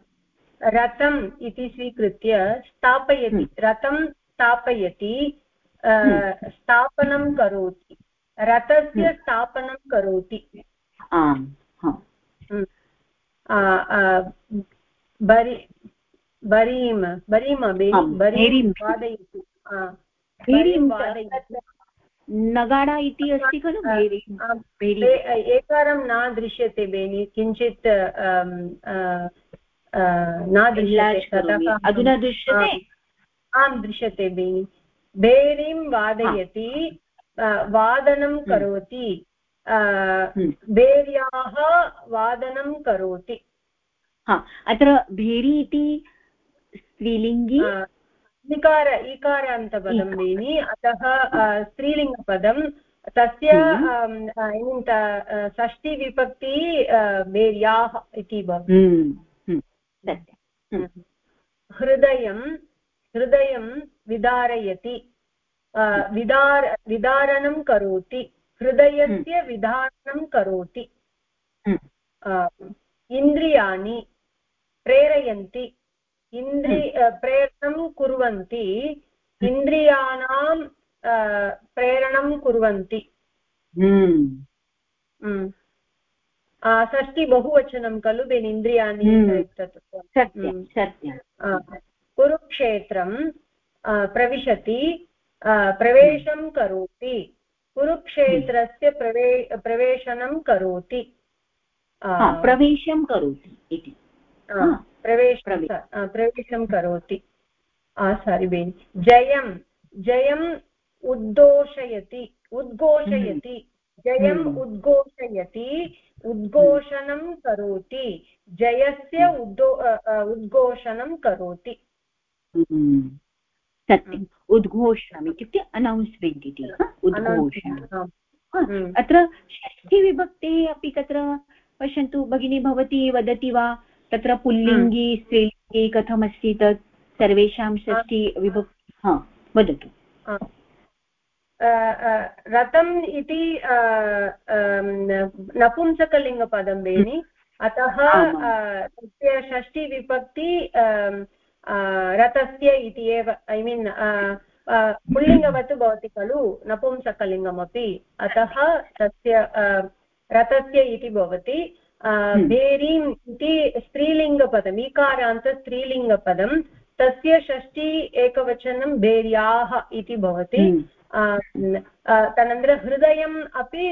[SPEAKER 4] रथम् इति स्वीकृत्य स्थापयति।
[SPEAKER 1] हम्म।
[SPEAKER 4] रथं स्थापयति
[SPEAKER 1] हम्म।
[SPEAKER 4] स्थापनं करोति। रथस्य
[SPEAKER 1] हम्म।
[SPEAKER 4] स्थापनं करोति।
[SPEAKER 1] आम्। हा।
[SPEAKER 4] हम्म। बरीम बरीम बरीं। वादयति बरीं
[SPEAKER 1] नगाडा इति अस्ति खलु
[SPEAKER 4] एकारं न दृश्यते बेनि किञ्चित् न दृश्यते
[SPEAKER 1] अधुना दृश्यते
[SPEAKER 4] आं दृश्यते बेनि भेरीं वादयति वादनं करोति
[SPEAKER 1] हम्म।
[SPEAKER 4] वादनं करोति
[SPEAKER 1] हा अत्र भेरी इति स्त्रीलिङ्गी?
[SPEAKER 4] इकार इकारान्तपदं
[SPEAKER 1] इकार।
[SPEAKER 4] बेनि अतः स्त्रीलिङ्गपदं तस्य
[SPEAKER 1] हम्म।
[SPEAKER 4] षष्टिविभक्ति भेर्याः इति भवति।
[SPEAKER 1] हम्म, हम्म,
[SPEAKER 4] हृदयं हृदयं विदारयति। विदार विदारणं करोति। हृदयस्य विधारणं करोति। इन्द्रियाणि प्रेरयन्ति। इन्द्रि अ, प्रेरणं कुर्वन्ति इन्द्रियाणां प्रेरणं कुर्वन्ति।
[SPEAKER 1] हम्म,
[SPEAKER 4] हम्म। षष्टि बहुवचनं खलु बेन् इन्द्रियाणि
[SPEAKER 1] हम्म।
[SPEAKER 4] हम्म। कुरुक्षेत्रं प्रविशति प्रवेशं करोति। कुरुक्षेत्रस्य प्रवे प्रवेशनं करोति।
[SPEAKER 1] प्रवेशं करोति इति।
[SPEAKER 4] प्रवेश प्रवेशं करोति। सारि बेन्। जयं जयम् उद्घोषयति उद्घोषयति जयम्
[SPEAKER 1] हम्म।
[SPEAKER 4] उद्घोषयति उद्घोषणं करोति जयस्य उद्घो अ, अ, उद्घोषणं करोति।
[SPEAKER 1] हम्म, सत्यम् उद्घोषणम् इत्युक्ते अनौन्स्मेण्ट् इति उद्घोषणम्. हा,
[SPEAKER 4] हम्म।
[SPEAKER 1] अत्र षष्ठीविभक्तेः अपि तत्र पश्यन्तु भगिनी भवती वदति वा? तत्र पुल्लिङ्गी स्त्रीलिङ्गी कथमस्ति तत्? सर्वेषां षष्ठी विभक्ति हा वदतु.
[SPEAKER 4] रथम् इति नपुंसकलिङ्गपदं बेनि। अतः
[SPEAKER 1] आमाम्।
[SPEAKER 4] अ, तस्य षष्टिविभक्ति अम्, अ, रथस्य इति एव ऐ मीन् पुल्लिङ्गवत् भवति खलु नपुंसकलिङ्गमपि। अतः तस्य रथस्य इति भवति। भेरीम् इति स्त्रीलिङ्गपदम् ईकारान्त स्त्रीलिङ्गपदं तस्य षष्टि एकवचनं भेर्याः इति भवति.
[SPEAKER 1] हम्म,
[SPEAKER 4] तदनन्तरं हृदयम् अपि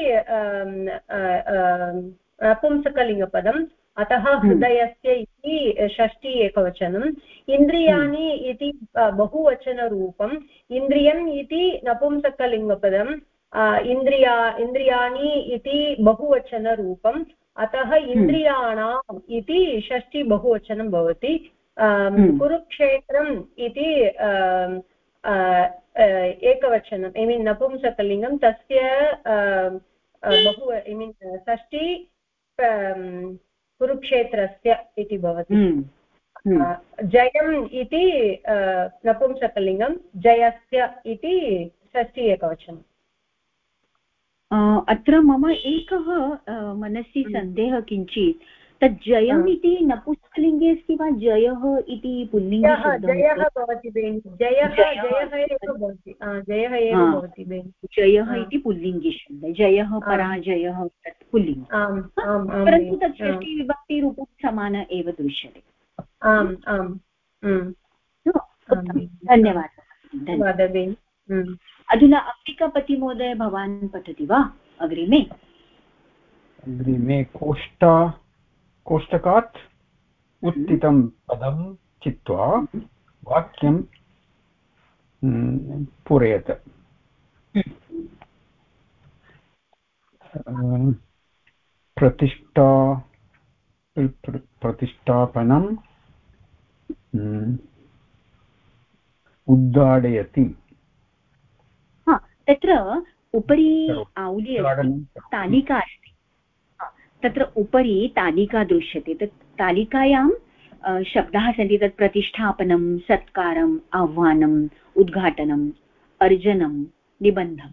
[SPEAKER 4] पुंसकलिङ्गपदम् अतः हृदयस्य इति षष्टि एकवचनम्. इन्द्रियाणि इति बहुवचनरूपम्. इन्द्रियम् इति नपुंसकलिङ्गपदम् इन्द्रिया इन्द्रियाणि इति बहुवचनरूपम्. अतः इन्द्रियाणाम् इति षष्टि बहुवचनं भवति
[SPEAKER 1] हम्म।
[SPEAKER 4] कुरुक्षेत्रम् इति एकवचनम् ऐ मीन् नपुंसकलिङ्गं तस्य बहु ऐ मीन् अम्, कुरुक्षेत्रस्य इति भवति।
[SPEAKER 1] हम्म, हम्म,
[SPEAKER 4] जयम् इति नपुंसकलिङ्गं जयस्य इति षष्टि एकवचनम्।
[SPEAKER 1] अत्र मम एकः मनसि सन्देहः किञ्चित्। तत् जयम्। इति नपुंसकलिङ्गे अस्ति वा? जयः इति पुल्लिङ्गे
[SPEAKER 4] जयः भवति बेनि जयः
[SPEAKER 1] जयः। इति पुल्लिङ्गे शब्दः। जयः पराजयः तत् पुल्लिङ्गम्
[SPEAKER 4] आम् आम् आम्
[SPEAKER 1] परन्तु तत् षष्टिविभक्तिरूपं समान एव दृश्यते।
[SPEAKER 4] आम् आम्। हम्म।
[SPEAKER 1] धन्यवादः। धन्यवादः
[SPEAKER 4] हम्म।
[SPEAKER 1] अधुना अम्बिकापतिमहोदय भवान् पठति वा अग्रिमे?
[SPEAKER 5] अग्रिमे कोष्ठ कोष्टकात् उत्थितं पदं चित्वा वाक्यं mm, पूरयत। अं, प्रतिष्ठा प्र- प्रतिष्ठापनं mm, उद्घाटयति।
[SPEAKER 1] तत्र उपरि। आवली अस्ति। तालिका अस्ति। हा, तत्र उपरि तालिका दृश्यते। तत् तालिकायां शब्दाः सन्ति। तत् प्रतिष्ठापनं सत्कारम् आह्वानम् उद्घाटनम् अर्जनं निबन्धं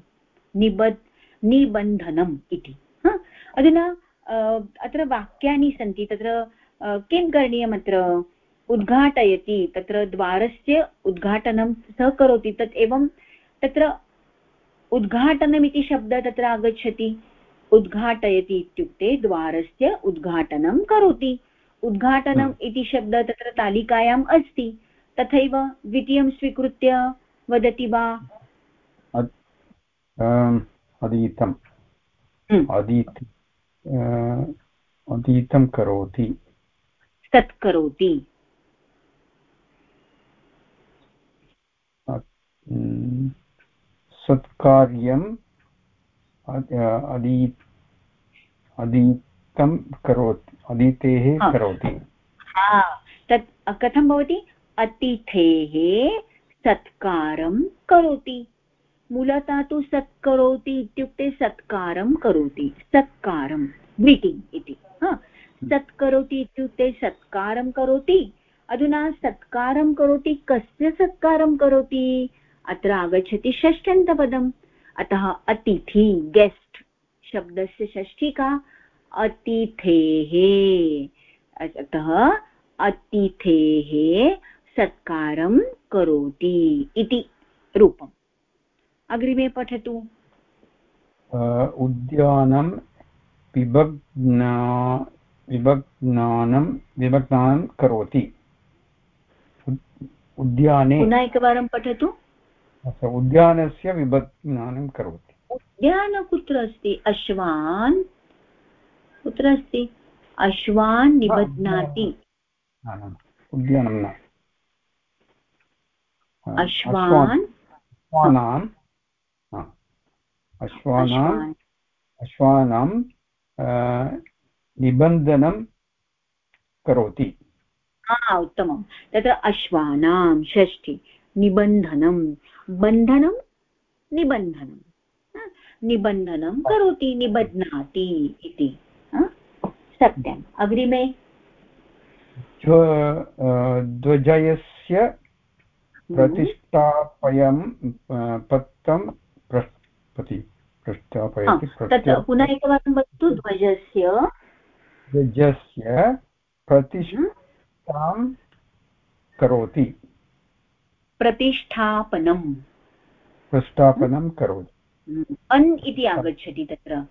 [SPEAKER 1] निबद् निबन्धनम् इति। हा, अधुना अत्र वाक्यानि सन्ति। तत्र किं करणीयम् अत्र? उद्घाटयति तत्र द्वारस्य उद्घाटनं सः करोति। तत् एवं तत्र उद्घाटनमिति शब्दः तत्र आगच्छति। उद्घाटयति इत्युक्ते द्वारस्य उद्घाटनं करोति। उद्घाटनम् इति शब्दः तत्र तालिकायाम् अस्ति। तथैव द्वितीयं स्वीकृत्य वदति वा?
[SPEAKER 8] अधीतम्
[SPEAKER 1] हम्म,
[SPEAKER 8] अधीतं करोति।
[SPEAKER 1] तत् करोति।
[SPEAKER 8] सत्कार्यम् अ- अधी अधीतं करोति अधीतेः। करोति।
[SPEAKER 1] हा तत् कथं भवति? अतिथेः सत्कारं करोति। मूलतः तु सत्करोति इत्युक्ते सत्कारं करोति। सत्कारं ग्रीटिङ्ग् इति सत्करोति इत्युक्ते सत्कारं करोति। अधुना सत्कारं करोति कस्य सत्कारं करोति? अत्र आगच्छति षष्ठन्तपदम् अतः अतिथि गेस्ट् शब्दस्य षष्ठी का अतिथेः। अतः अतिथेः सत्कारं करोति इति रूपम्। अग्रिमे पठतु।
[SPEAKER 8] उद्यानं विभग्ना विभग्नानं विभग्नानं करोति। उद्याने
[SPEAKER 1] पुनः एकवारं पठतु।
[SPEAKER 8] अस्तु, उद्यानस्य विभग्नानं करोति।
[SPEAKER 1] उद्यान कुत्र अस्ति? अश्वान्। कुत्र अस्ति? अश्वान् निबध्नाति।
[SPEAKER 8] उद्यानं न।
[SPEAKER 1] अश्वान्
[SPEAKER 8] अश्वानां। अश्वानाम्।
[SPEAKER 1] अश्वानां।
[SPEAKER 8] निबन्धनं करोति।
[SPEAKER 1] उत्तमं तत्र अश्वानां षष्ठि निबन्धनं बन्धनं निबन्धनं निबन्धनं करोति निबध्नाति इति हा, सत्यम्। अग्रिमे।
[SPEAKER 8] ध्व अ, ध्वजस्य प्रतिष्ठापयं पत्तं प्रति प्रतिष्ठापयति
[SPEAKER 1] तत् पुनः एकवारं वदतु ध्वजस्य।
[SPEAKER 8] ध्वजस्य प्रतिष्ठां करोति।
[SPEAKER 1] प्रतिष्ठापनम्।
[SPEAKER 8] प्रतिष्ठापनं करोति।
[SPEAKER 1] अन् इति आगच्छति तत्र।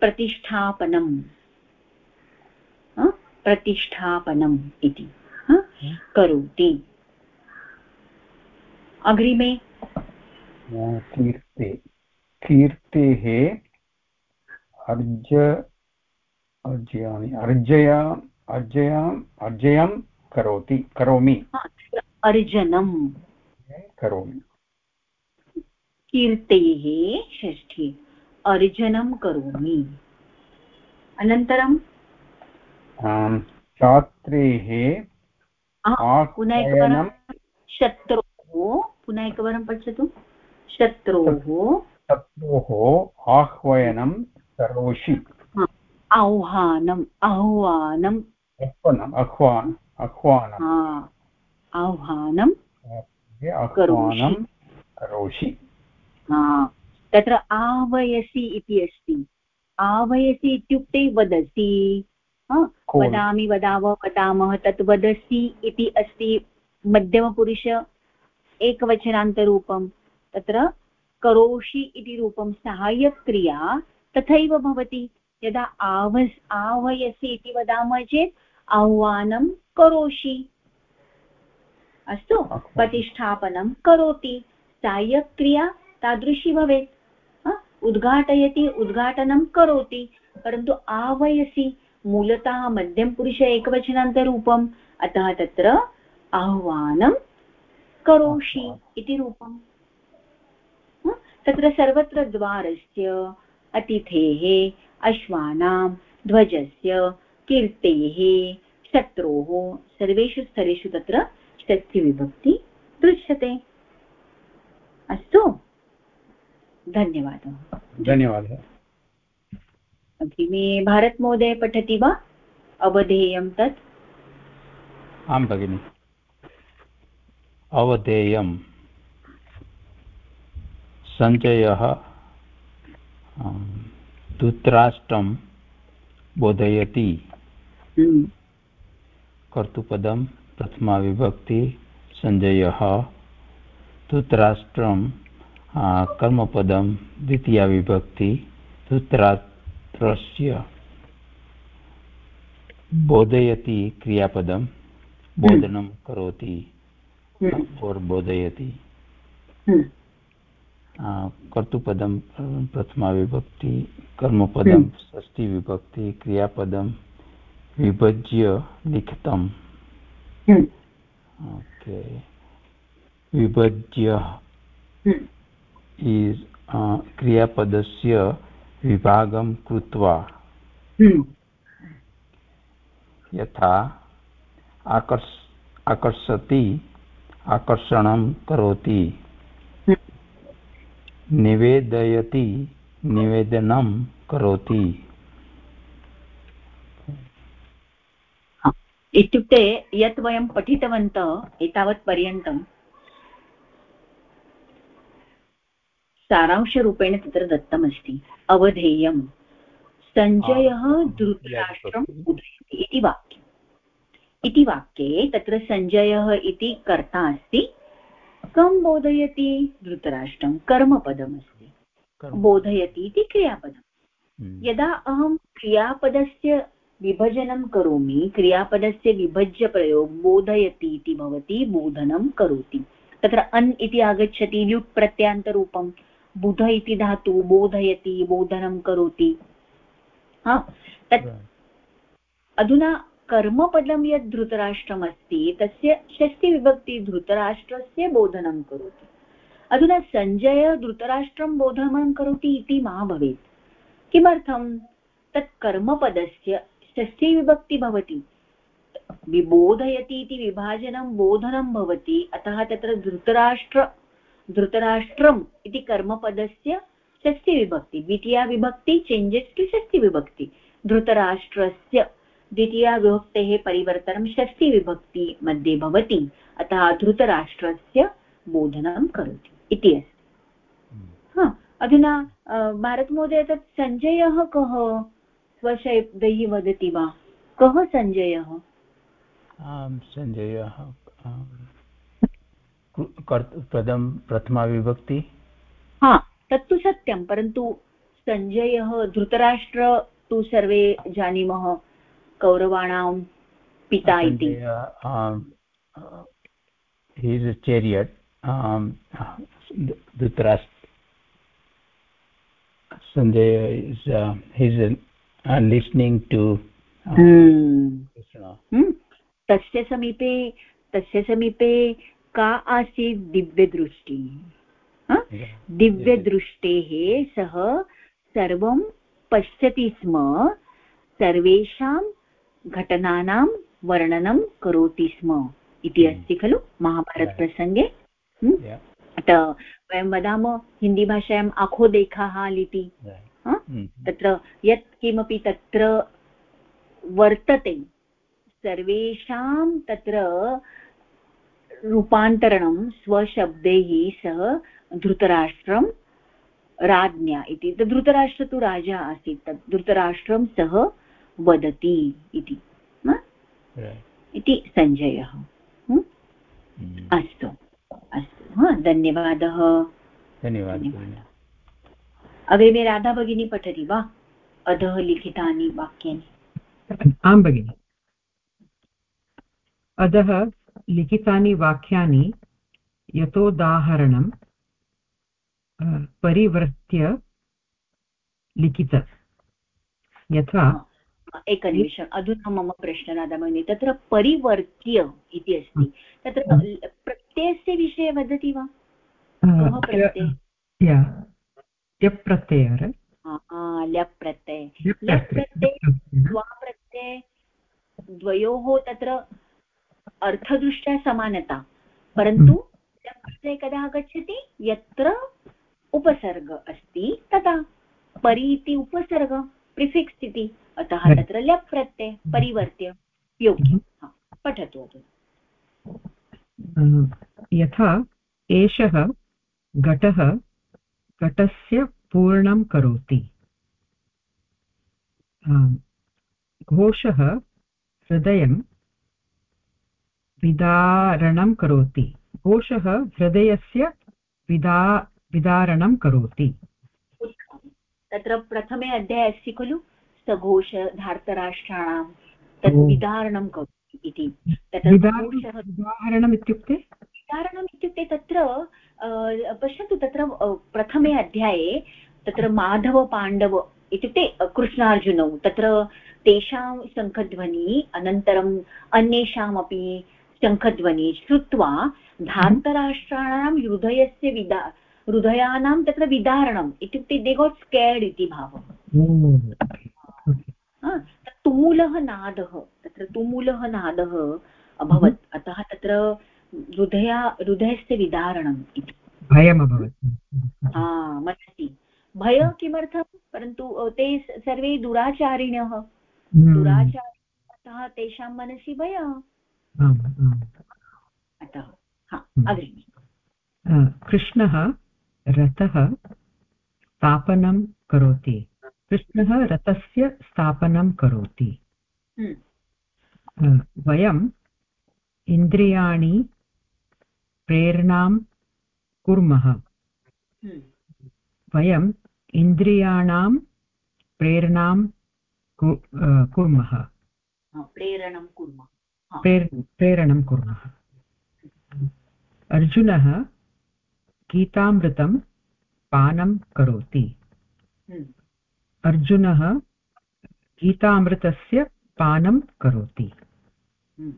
[SPEAKER 1] प्रतिष्ठापनम्। प्रतिष्ठापनम् इति। करोति। अग्रिमे।
[SPEAKER 8] कीर्ते। कीर्तेः अर्ज़ अर्जयामि। अर्जया अर्जयाम् अर्जयं करोति। करोमि।
[SPEAKER 1] हा, तत्र अर्जनं
[SPEAKER 8] करोमि।
[SPEAKER 1] कीर्तेः षष्ठी। अर्जनं करोमि। अनन्तरं
[SPEAKER 8] छात्रेः
[SPEAKER 1] हा, पुनः एकवारं शत्रोः पुनः एकवारं पश्यतु। शत्रोः।
[SPEAKER 8] शत्रोः आह्वयनं करोषि।
[SPEAKER 1] आह्वानम् आह्वानम्
[SPEAKER 8] आह्वानम् आह्वान आह्वानं
[SPEAKER 1] आह्वानं
[SPEAKER 8] करोषि।
[SPEAKER 1] तत्र आवयसि इति अस्ति। आवयसि इत्युक्ते वदसि वदामि वदाव वदामः तत् वदसि इति अस्ति मध्यमपुरुष एकवचनान्तरूपं। तत्र करोषि इति रूपं सहायक्रिया तथैव भवति। यदा आवस् आवयसि इति वदामः चेत् आह्वानं करोषि। अस्तु प्रतिष्ठापनं करोति साहाय्यक्रिया तादृशी भवेत्? उद्घाटयति उद्घाटनं करोति परन्तु आवयसि मूलतः मध्यमपुरुष एकवचनान्तरूपम् अतः तत्र आह्वानं करोषि इति रूपम्? तत्र सर्वत्र द्वारस्य अतिथेः अश्वानां ध्वजस्य कीर्तेः शत्रोः सर्वेषु स्तरेषु तत्र षष्ठीविभक्ति दृश्यते। अस्तु। धन्यवादः।
[SPEAKER 5] धन्यवादः।
[SPEAKER 1] अग्रिमे भारतमहोदय पठति वा? अवधेयं तत्।
[SPEAKER 5] आं भगिनि। अवधेयं। सञ्जयः धृतराष्ट्रं बोधयति।
[SPEAKER 1] हम्म,
[SPEAKER 5] कर्तुपदं प्रथमाविभक्ति सञ्जयः धृतराष्ट्रं कर्मपदं द्वितीयाविभक्ति धृतराष्ट्रस्य। बोधयति क्रियापदं बोधनं करोति
[SPEAKER 1] हम्म,
[SPEAKER 5] और बोधयति
[SPEAKER 1] हम्म,
[SPEAKER 5] कर्तुपदं प्रथमाविभक्ति कर्मपदं षष्टिविभक्ति क्रियापदं विभज्य लिखितम्।
[SPEAKER 1] हम्म,
[SPEAKER 5] ओके। विभज्य
[SPEAKER 1] हम्म,
[SPEAKER 5] इस् क्रियापदस्य विभागं कृत्वा
[SPEAKER 1] हम्म,
[SPEAKER 5] यथा आकर्ष आकर्षति आकर्षणं करोति। निवेदयति निवेदनं करोति।
[SPEAKER 1] इत्युक्ते यत् वयं पठितवन्तः एतावत्पर्यन्तं सारांशरूपेण तत्र दत्तमस्ति अवधेयं सञ्जयः धृतराष्ट्रं बोधयति इति वाक्यम्। इति वाक्ये तत्र सञ्जयः इति कर्ता अस्ति कं बोधयति? धृतराष्ट्रं कर्मपदमस्ति। बोधयति इति क्रियापदम्।
[SPEAKER 5] हम्म।
[SPEAKER 1] यदा अहं क्रियापदस्य विभजनं करोमि क्रियापदस्य विभज्य प्रयोग बोधयति इति भवति बोधनं करोति। तत्र अन् इति आगच्छति ल्युट् प्रत्यान्तरूपं बुध इति धातु बोधयति बोधनं करोति। हा तत् अधुना कर्मपदं यद् धृतराष्ट्रमस्ति तस्य षष्टिविभक्ति धृतराष्ट्रस्य बोधनं करोति। अधुना सञ्जय धृतराष्ट्रं बोधनं करोति इति मा भवेत्। किमर्थं? तत् कर्मपदस्य षष्ठीविभक्ति भवति। विबोधयति इति विभाजनं बोधनं भवति। अतः तत्र धृतराष्ट्र धृतराष्ट्रम् इति कर्मपदस्य षष्ठीविभक्ति द्वितीया विभक्ति चेञ्जस् टु षष्ठीविभक्ति धृतराष्ट्रस्य द्वितीया विभक्तेः परिवर्तनं षष्ठीविभक्ति मध्ये भवति। अतः धृतराष्ट्रस्य बोधनं करोति इति अस्ति। हा अधुना भारतमहोदय तत् सञ्जयः कः? स्वशब्दैः वदति वा? कः सञ्जयः
[SPEAKER 5] आं सञ्जयः पदं प्रथमाविभक्ति
[SPEAKER 1] हा तत्तु सत्यं परन्तु सञ्जयः धृतराष्ट्र तु सर्वे जानीमः कौरवाणां पिता इति।
[SPEAKER 5] His chariot Dhritarashtra. Sanjay is uh, he's uh, listening to uh, Krishna.
[SPEAKER 1] Hmm. तस्य समीपे तस्य समीपे का आसीत् दिव्यदृष्टिः? दिव्यदृष्टेः सः सर्वं पश्यति स्म सर्वेषां घटनानां वर्णनं करोति स्म इति अस्ति खलु महाभारतप्रसङ्गे? अतः वयं वदामः हिन्दीभाषायाम् आखो देखाः इति तत्र यत् किमपि तत्र वर्तते सर्वेषां तत्र रूपान्तरणं स्वशब्दैः सह धृतराष्ट्रं राज्ञा इति। धृतराष्ट्र तु राजा आसीत् तत् धृतराष्ट्रं सः वदति इति इति सञ्जयः अस्तु अस्तु हा? धन्यवादः।
[SPEAKER 5] धन्यवादः।
[SPEAKER 1] अग्रिमे राधा भगिनी पठति वा अधः लिखितानि वाक्यानि।
[SPEAKER 2] आं भगिनि। अधः लिखितानि वाक्यानि यतोदाहरणं परिवृत्य लिखित। यथा
[SPEAKER 1] एकनिमिषम् अधुना मम प्रश्नः राधा भगिनी। तत्र परिवर्त्य इति अस्ति। तत्र प्रत्ययस्य विषये वदति वा?
[SPEAKER 2] ल्यप् प्रत्यय
[SPEAKER 1] ल्यप् प्रत्यय ल्यप् प्रत्यय द्वाप्रत्यय द्वयोः तत्र अर्थदृष्ट्या समानता। परन्तु ल्यप् प्रत्यय कदा आगच्छति? यत्र उपसर्ग अस्ति तदा। परि इति उपसर्ग प्रिफिक्स् इति। अतः तत्र ल्यप् प्रत्यय परिवर्त्य योग्यं। पठतु
[SPEAKER 2] यथा एषः घटः घटस्य पूर्णं करोति। घोषः हृदयं विदारणं करोति। घोषः हृदयस्य विदा विदारणं करोति।
[SPEAKER 1] तत्र प्रथमे अध्याये अस्ति खलु? सघोष धार्तराष्ट्राणां तत् विदारणं करोति इति।
[SPEAKER 2] तत्र विदारणम् इत्युक्ते?
[SPEAKER 1] विदारणम् इत्युक्ते तत्र पश्यतु तत्र प्रथमे अध्याये तत्र माधवपाण्डव इत्युक्ते कृष्णार्जुनौ, तत्र तेषां शङ्खध्वनिः अनन्तरम् अन्येषामपि शङ्खध्वनिः श्रुत्वा धार्तराष्ट्राणां हृदयस्य विदा, हृदयानां तत्र विदारणम् इत्युक्ते दे गोट् स्केर्ड् इति भावः। तुमूलः नादः, तत्र तुमूलः नादः अभवत्। अतः तत्र हृदया हृदयस्य विदारणम् इति।
[SPEAKER 2] भयम् अभवत्।
[SPEAKER 1] मनसि। भय किमर्थं परन्तु ते सर्वे दुराचारिणः दुराचारिणः तेषां मनसि भयः। अतः अग्रिमे
[SPEAKER 2] कृष्णः रथः स्थापनं करोति। कृष्णः रथस्य स्थापनं करोति। हम्म। वयम् इन्द्रियाणि प्रेरणां कुर्मः। वयम् इन्द्रियाणां प्रेरणां कुर्मः
[SPEAKER 1] प्रेरणं कुर्मः
[SPEAKER 2] प्रेरणं कुर्मः अर्जुनः गीतामृतं पानं करोति हम्म। अर्जुनः गीतामृतस्य पानं करोति हम्म।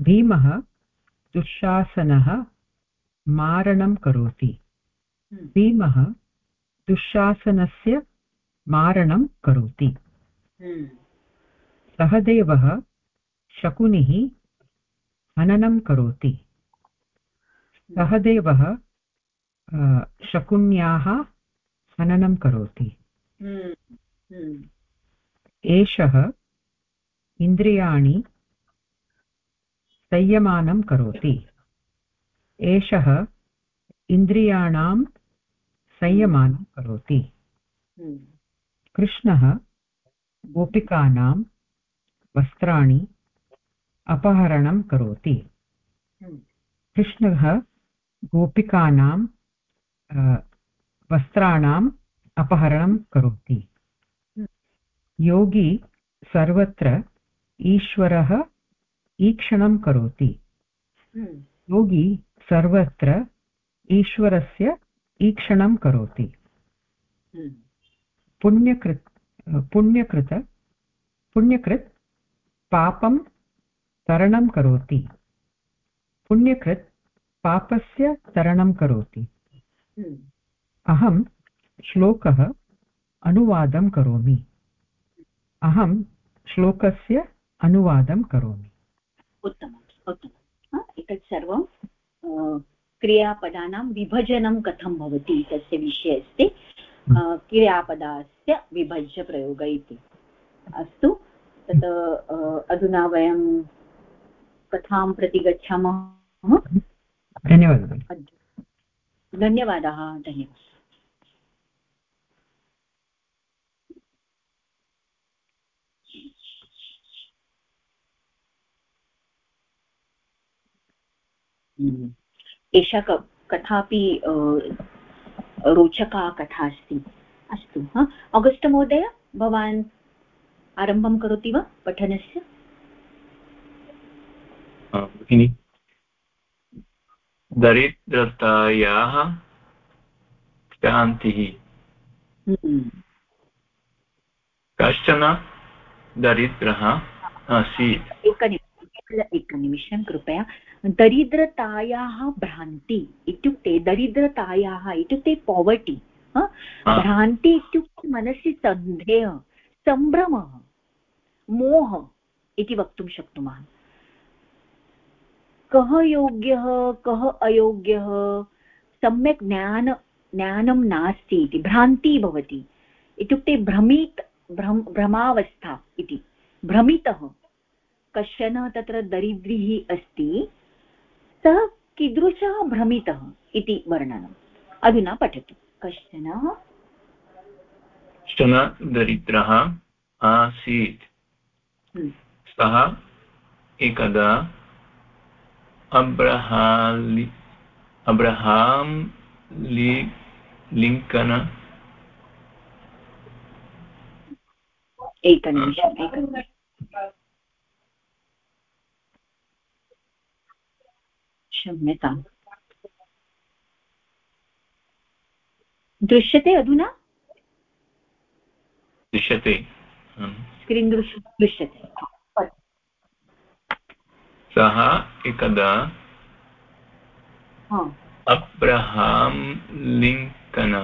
[SPEAKER 2] भीमः दुःशासनः मारणं करोति। हम्म। भीमः दुःशासनस्य मारणं करोति। सहदेवः शकुनिः हननं करोति। सहदेवः शकुन्याः हननं करोति। हम्म, हम्म। एषः इन्द्रियाणि संयमानं करोति। एषः इन्द्रियाणां संयमानं करोति। हम्म। कृष्णः गोपिकानां वस्त्राणि अपहरणं करोति। कृष्णः गोपिकानां वस्त्राणाम् अपहरणं करोति। योगी सर्वत्र ईश्वरः ईक्षणं करोति। योगी सर्वत्र ईश्वरस्य ईक्षणं करोति। पुण्यकृत् पुण्यकृत पुण्यकृत् पापं तरणं करोति। पुण्यकृत् पापस्य तरणं करोति। हम्म। अहं श्लोकः अनुवादं करोमि। अहं श्लोकस्य अनुवादं करोमि।
[SPEAKER 1] उत्तमम् उत्तमम्। एतत् सर्वं क्रियापदानां विभजनं कथं भवति तस्य विषये अस्ति। हम्म। क्रियापदस्य विभज्य प्रयोग इति। अस्तु तत् अधुना वयं कथां प्रति गच्छामः?
[SPEAKER 2] धन्यवादः।
[SPEAKER 1] धन्यवादः धन्यवादः। एषा कथापि रोचका कथा अस्ति। अस्तु हा? आगस्ट् महोदय भवान् आरम्भं करोति वा पठनस्य?
[SPEAKER 3] भगिनि। दरिद्रतायाः शान्तिः हम्म। कश्चन दरिद्रः आसीत्?
[SPEAKER 1] एकनिमिषं कृपया। दरिद्रतायाः भ्रान्ति इत्युक्ते दरिद्रतायाः इत्युक्ते पावर्टि भ्रान्ति इत्युक्ते मनसि सन्देहः सम्भ्रमः मोह इति वक्तुं शक्नुमः। कः योग्यः कः अयोग्यः? सम्यक् ज्ञान ज्ञानं नास्ति इति भ्रान्तिः भवति इत्युक्ते भ्रमित भ्रम भ्रमावस्था इति भ्रमितः। कश्चन तत्र दरिद्रिः अस्ति सः कीदृशः भ्रमितः इति वर्णनम्। अधुना पठतु। कश्चन?
[SPEAKER 3] कश्चन दरिद्रः आसीत्।
[SPEAKER 1] हम्म।
[SPEAKER 3] सः एकदा अब्रहालि अब्रहां लि लिङ्कन्
[SPEAKER 1] एकनिमिषम् एकनिमिषम् क्षम्यताम्। दृश्यते अधुना?
[SPEAKER 3] दृश्यते। हम्म।
[SPEAKER 1] स्क्रीन् दृश्य दृश्यते।
[SPEAKER 3] सः एकदा
[SPEAKER 1] हा।
[SPEAKER 3] अब्रहां लिङ्कन्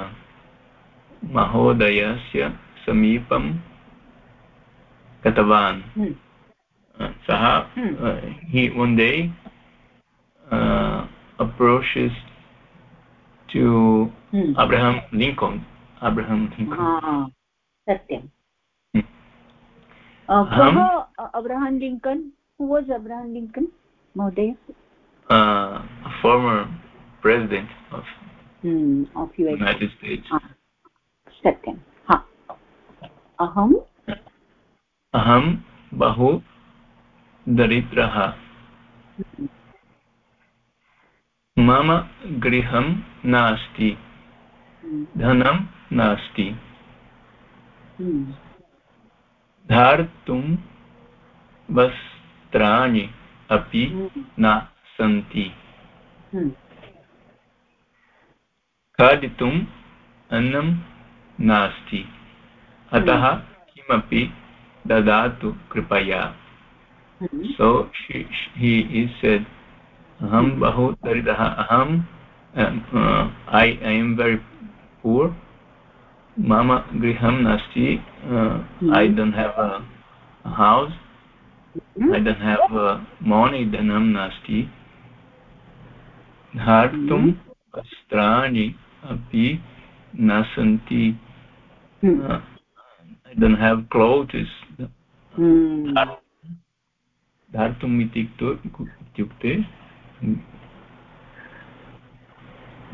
[SPEAKER 3] महोदयस्य समीपं गतवान्।
[SPEAKER 1] हम्म,
[SPEAKER 3] सः he one day uh, approaches to
[SPEAKER 1] hmm.
[SPEAKER 3] Abraham Lincoln Abraham Lincoln
[SPEAKER 1] हा सत्यम्
[SPEAKER 3] हम्म।
[SPEAKER 1] अ, कः
[SPEAKER 3] अहं-
[SPEAKER 1] Abraham Lincoln who was Abraham Lincoln महोदय
[SPEAKER 3] uh, former president of
[SPEAKER 1] of you
[SPEAKER 3] United States
[SPEAKER 1] सत्यं हा अहं
[SPEAKER 3] अहं बहु दरिद्रः मम गृहं नास्ति। धनं नास्ति। धार्तुं वस्त्राणि अपि न सन्ति। खादितुम् अन्नं नास्ति। अतः किमपि ददातु कृपया। सो he is अहं बहु दरिद्रः अहं ऐ ऐ एम् वेरि पूर् मम गृहं नास्ति। I don't have a house I don't have money धनं नास्ति। धातुं hmm. वस्त्राणि
[SPEAKER 1] अपि
[SPEAKER 3] न सन्ति। ऐ डोण्ट् हेव्
[SPEAKER 1] क्लोथ्स्
[SPEAKER 3] धातुम् इत्युक्ते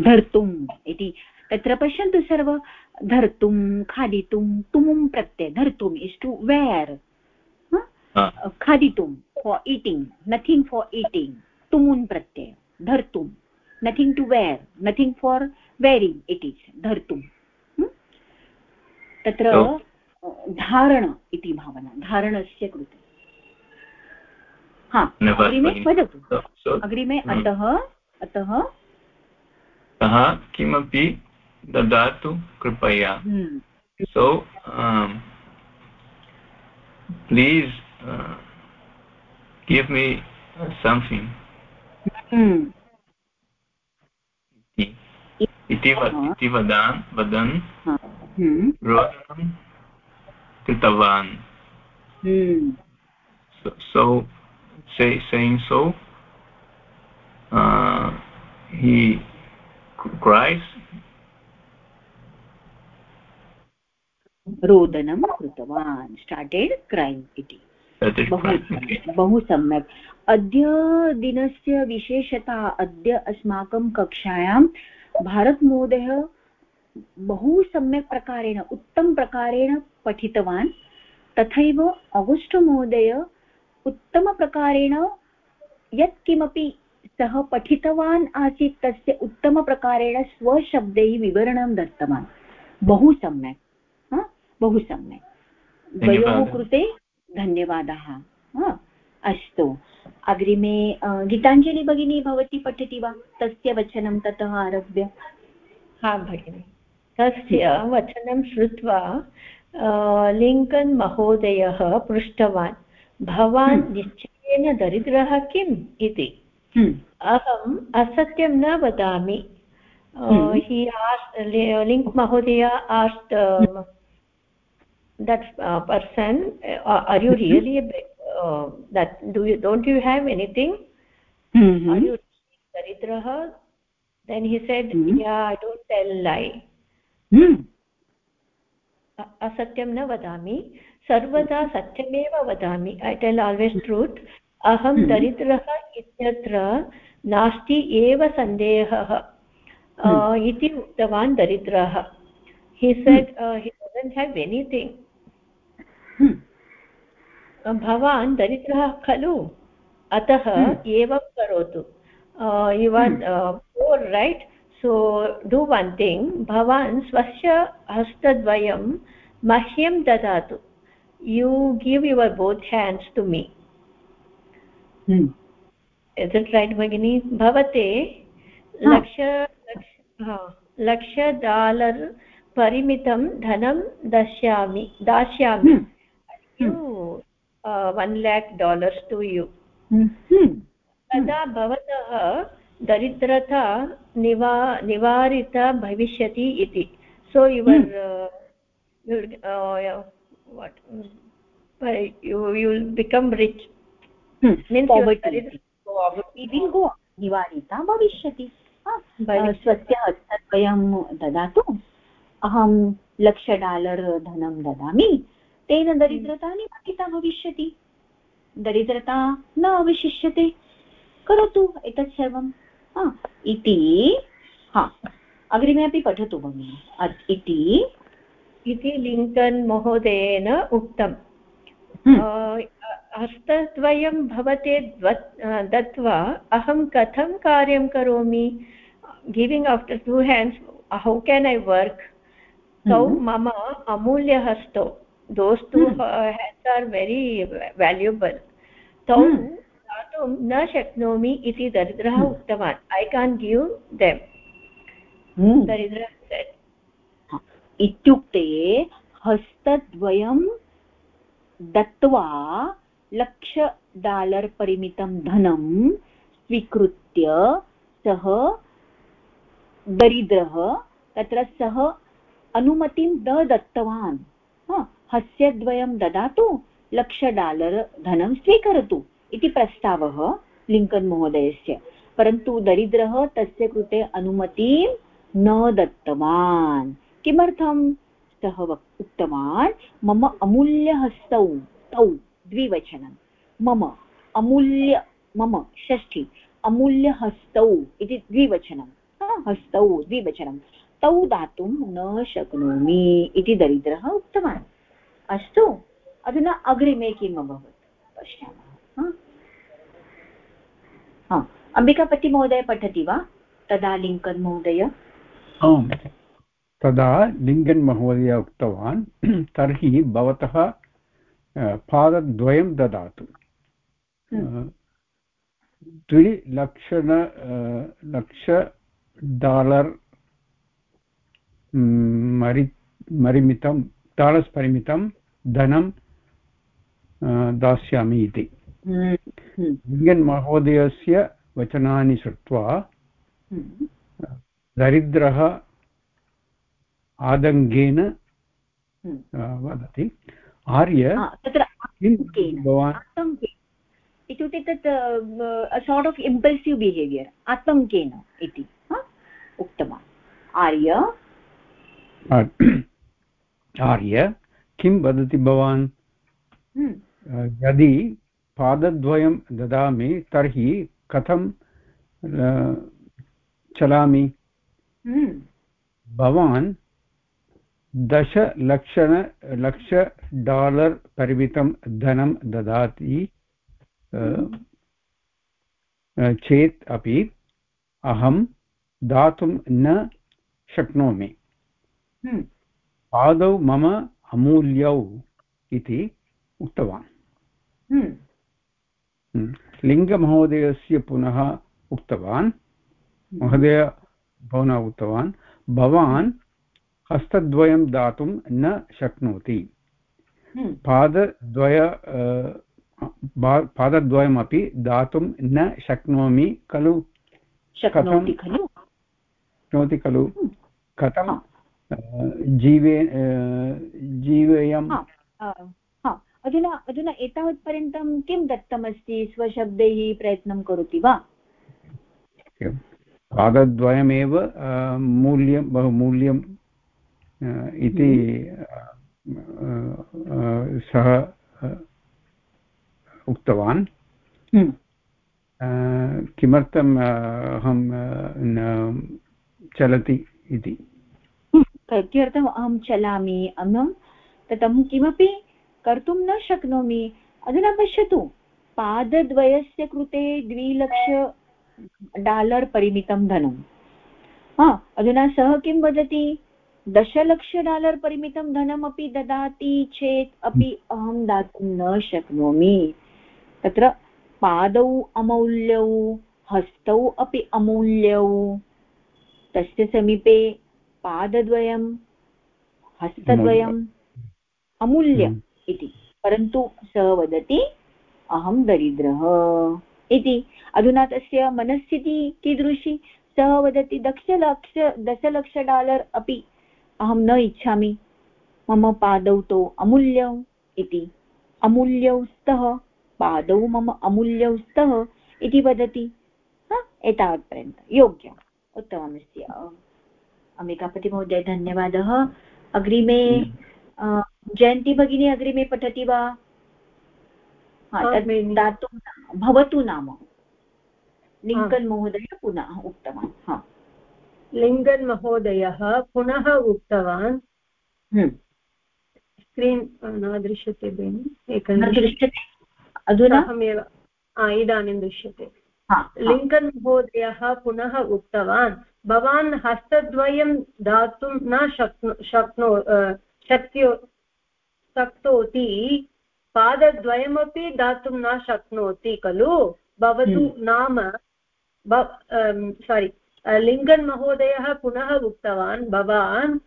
[SPEAKER 1] धर्तुम् इति। तत्र पश्यन्तु सर्व। धर्तुं खादितुं तुमुं प्रत्यय। धर्तुम् इस् टु वेर्
[SPEAKER 3] हा,
[SPEAKER 1] खादितुं for eating nothing for eating तुमुन् प्रत्यय। धर्तुं। Nothing to wear nothing for wearing it is धर्तुं? तत्र धारण इति भावना। धारणस्य कृते। हा अग्रिमे। वदतु। अग्रिमे
[SPEAKER 3] हम्म।
[SPEAKER 1] अतः अतः।
[SPEAKER 3] सः किमपि ददातु कृपया। सो give me something.
[SPEAKER 1] हम्म,
[SPEAKER 3] इति।
[SPEAKER 1] हा।
[SPEAKER 3] वदान् वदन्।
[SPEAKER 1] हम्म,
[SPEAKER 3] रोदनं कृतवान्।
[SPEAKER 1] हम्म,
[SPEAKER 3] so, so say, saying so. Uh, he cries.
[SPEAKER 1] रोदनं कृतवान् स्टार्टेड् क्रैम् इति। बहु बहु सम्यक्। अद्य दिनस्य विशेषता अद्य अस्माकं कक्षायां भारतमहोदयः बहु सम्यक् प्रकारेण उत्तमप्रकारेण पठितवान्। तथैव आगस्ट् महोदय उत्तमप्रकारेण यत्किमपि सः पठितवान् आसीत् तस्य उत्तमप्रकारेण स्वशब्दैः विवरणं दत्तवान्। बहु सम्यक् हा? बहु सम्यक्। द्वयोः कृते धन्यवादाः अस्तु। अग्रिमे गीताञ्जलि भगिनी भवती पठति वा? तस्य वचनं ततः आरभ्य।
[SPEAKER 6] हा भगिनि। तस्य वचनं श्रुत्वा लिङ्कन् महोदयः पृष्टवान्। भवान् हम्म। निश्चयेन दरिद्रः किम् इति?
[SPEAKER 1] हम्म।
[SPEAKER 6] अहम् असत्यं न वदामि। हम्म। लिङ्क् महोदय asked that person are
[SPEAKER 1] you
[SPEAKER 6] really
[SPEAKER 1] that
[SPEAKER 6] do don't you have anything?
[SPEAKER 1] दरिद्रः?
[SPEAKER 6] Then he said I don't
[SPEAKER 1] tell
[SPEAKER 6] lie. असत्यं न वदामि। सर्वदा सत्यमेव वदामि. ऐ टेल् आल्वेस् ट्रूत् अहं
[SPEAKER 1] Hmm.
[SPEAKER 6] दरिद्रः इत्यत्र नास्ति एव सन्देहः इति उक्तवान् दरिद्रः. हि सेड् हि डजन्ट् हेव् एनिथिङ्ग्
[SPEAKER 1] हम्म,
[SPEAKER 6] भवान् दरिद्रः खलु? अतः
[SPEAKER 1] Hmm.
[SPEAKER 6] एवं करोतु. You are poor right so do one thing भवान् स्वस्य हस्तद्वयं मह्यं ददातु. Both hands to me
[SPEAKER 1] hmm,
[SPEAKER 6] is it right भगिनी भवते
[SPEAKER 1] हा.
[SPEAKER 6] लक्ष लक्ष- हा, लक्ष डालर् परिमितं धनं दास्यामि दास्यामि you one lakh dollars to you तदा भवतः दरिद्रता निवा निवारिता भविष्यति इति so your what you will become rich
[SPEAKER 1] hmm,
[SPEAKER 6] means
[SPEAKER 1] poverty. Poverty will go निवारिता भविष्यति स्वस्य हस्तद्वयं ददातु अहं लक्ष डालर् धनं ददामि तेन दरिद्रता निवारिता भविष्यति दरिद्रता न अवशिष्यते करोतु एतत् सर्वं इति हा अग्रिमे अपि पठतु भगिनि इति
[SPEAKER 6] इति लिङ्कन् महोदयेन उक्तम्
[SPEAKER 1] हम्म,
[SPEAKER 6] हस्तद्वयं भवते दत्त्वा अहं कथं कार्यं करोमि giving after two hands how can I work तौ
[SPEAKER 1] हम्म,
[SPEAKER 6] मम अमूल्यहस्तौ those two. Hands are very valuable तौ. दातुं न शक्नोमि इति दरिद्रः
[SPEAKER 1] Hmm.
[SPEAKER 6] उक्तवान् ऐ कान् गिव् देम्
[SPEAKER 1] हम्म।
[SPEAKER 6] दरिद्रः.
[SPEAKER 1] इत्युक्ते हस्तद्वयं दत्त्वा लक्ष डालर् परिमितं धनं स्वीकृत्य सः दरिद्रः, तत्र सः अनुमतिं न दत्तवान्। हस्यद्वयं ददातु, लक्ष डालर् धनं स्वीकरोतु इति प्रस्तावः लिङ्कन् महोदयस्य। परन्तु दरिद्रः तस्य कृते अनुमतिं न दत्तवान्। किमर्थं? सः उक्तवान्, मम अमूल्यहस्तौ, तौ, द्विवचनं। मम अमूल्य, मम षष्ठी, अमूल्यहस्तौ इति द्विवचनं। हस्तौ, द्विवचनं। तौ दातुं न शक्नोमि इति दरिद्रः उक्तवान्। अस्तु, अधुना अग्रिमे किम् अभवत्? पश्यामः। अम्बिकापतिमहोदय पठति वा? तदा लिङ्कन् महोदय
[SPEAKER 8] आम्। तदा लिङ्गन् महोदय उक्तवान् तर्हि भवतः पादद्वयं ददातु।
[SPEAKER 1] हम्म।
[SPEAKER 8] द्विलक्षण लक्ष डालर् मरि मरिमितं डालर्स् परिमितं धनं दास्यामि इति।
[SPEAKER 1] हम्म, हम्म,
[SPEAKER 8] लिङ्गन् महोदयस्य वचनानि श्रुत्वा दरिद्रः आदङ्गेन
[SPEAKER 1] हम्म।
[SPEAKER 8] वदति। आर्य
[SPEAKER 1] तत्र
[SPEAKER 8] भवान्
[SPEAKER 1] इत्युक्ते तत् सार्ट् आफ् इम्पल्सिव् बिहेवियर् आतङ्केन इति उक्तवान्। आर्य?
[SPEAKER 8] आर्य किं वदति भवान्?
[SPEAKER 1] हम्म,
[SPEAKER 8] यदि पादद्वयं ददामि तर्हि कथं चलामि?
[SPEAKER 1] हम्म,
[SPEAKER 8] भवान् दशलक्षण लक्ष डालर् परिमितं धनं ददाति चेत् अपि अहं दातुं न शक्नोमि।
[SPEAKER 1] हम्म,
[SPEAKER 8] आदौ मम अमूल्यौ इति उक्तवान्।
[SPEAKER 1] हम्म,
[SPEAKER 8] हम्म। लिङ्गमहोदयस्य पुनः उक्तवान्। महोदय भवना उक्तवान्। भवान् हस्तद्वयं दातुं न शक्नोति।
[SPEAKER 1] हम्म,
[SPEAKER 8] पादद्वय पादद्वयमपि दातुं न शक्नोमि खलु?
[SPEAKER 1] शक्नोति
[SPEAKER 8] कथं?
[SPEAKER 1] खलु?
[SPEAKER 8] शक्नोति खलु?
[SPEAKER 1] हम्म।
[SPEAKER 8] कथं। जीवे जीवेयं?
[SPEAKER 1] हा अधुना अधुना एतावत्पर्यन्तं किं दत्तमस्ति? स्वशब्दैः प्रयत्नं करोति वा?
[SPEAKER 5] पादद्वयमेव मूल्यं बहु मूल्यं इति सः उक्तवान्
[SPEAKER 1] हम्म।
[SPEAKER 5] किमर्थम् अहं चलति इति
[SPEAKER 1] हम्म। किमर्थम् अहं चलामि अहं तत् किमपि कर्तुं न शक्नोमि अधुना पश्यतु पादद्वयस्य कृते द्विलक्ष डालर् परिमितं धनं हा अधुना सः किं वदति दशलक्ष डालर् परिमितं धनमपि ददाति चेत् अपि अहं दातुं न शक्नोमि। तत्र पादौ अमूल्यौ हस्तौ अपि अमूल्यौ तस्य समीपे पादद्वयं हस्तद्वयम् अमूल्य। इति। परन्तु सः वदति अहं दरिद्रः इति। अधुना तस्य मनस्थितिः कीदृशी? सः वदति दशलक्ष दशलक्ष डालर् अपि अहं न इच्छामि। मम पादौ तु अमूल्यौ इति। अमूल्यौ स्तः। पादौ मम अमूल्यौ स्तः इति वदति। एतावत्पर्यन्तं। योग्यम्। उत्तममस्ति। अम्बिकापतिमहोदय धन्यवादः। अग्रिमे जयन्ती भगिनी अग्रिमे पठति वा? दातुं भवतु नाम। लिङ्कन् महोदय पुनः उक्तवान् हा।
[SPEAKER 4] लिङ्गन् महोदयः पुनः उक्तवान्। स्क्रीन् न दृश्यते बेनि एकं
[SPEAKER 1] दृश्यते? अधुना?
[SPEAKER 4] अहमेव इदानीं दृश्यते। लिङ्कन् महोदयः पुनः उक्तवान् भवान् हस्तद्वयं दातुं न शक्नो शक्नो शक्यो शक्नोति पादद्वयमपि दातुं न शक्नोति खलु? भवतु हम्म। नाम सारि लिङ्गन् महोदयः पुनः उक्तवान् भवान्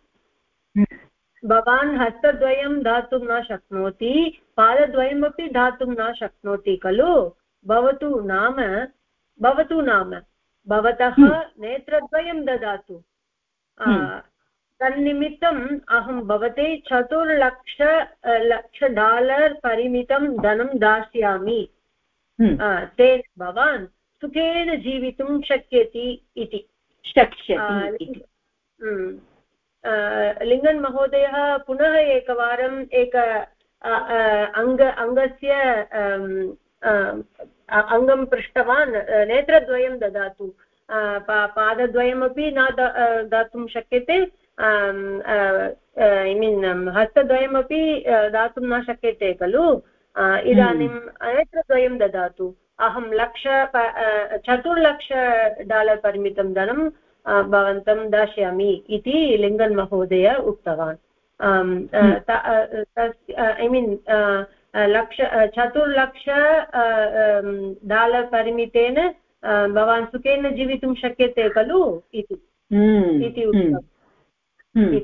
[SPEAKER 4] हम्म। भवान् हस्तद्वयं दातुं न शक्नोति पादद्वयमपि दातुं न शक्नोति खलु भवतु नाम भवतु नाम भवतः हम्म। नेत्रद्वयं ददातु तन्निमित्तम् अहं भवते चतुर्लक्ष लक्ष डालर् परिमितं धनं दास्यामि हम्म। तेन भवान् सुखेन जीवितुं शक्यति इति।
[SPEAKER 1] शक्ष्यति
[SPEAKER 4] हम्म। लिङ्गन् महोदयः पुनः एकवारम् एक अङ्ग अङ्गस्य अङ्गं पृष्टवान् नेत्रद्वयं ददातु। पादद्वयमपि न दातुं शक्यते। ऐ मीन् हस्तद्वयमपि दातुं न शक्यते खलु। इदानीं नेत्रद्वयं ददातु। अहं लक्ष चतुर्लक्ष डालर् परिमितं धनं भवन्तं दास्यामि इति लिङ्गन् महोदय उक्तवान् ऐ मीन् लक्ष चतुर्लक्ष डालर् परिमितेन भवान् सुखेन जीवितुं शक्यते खलु इति। उक्तवान् हम्म।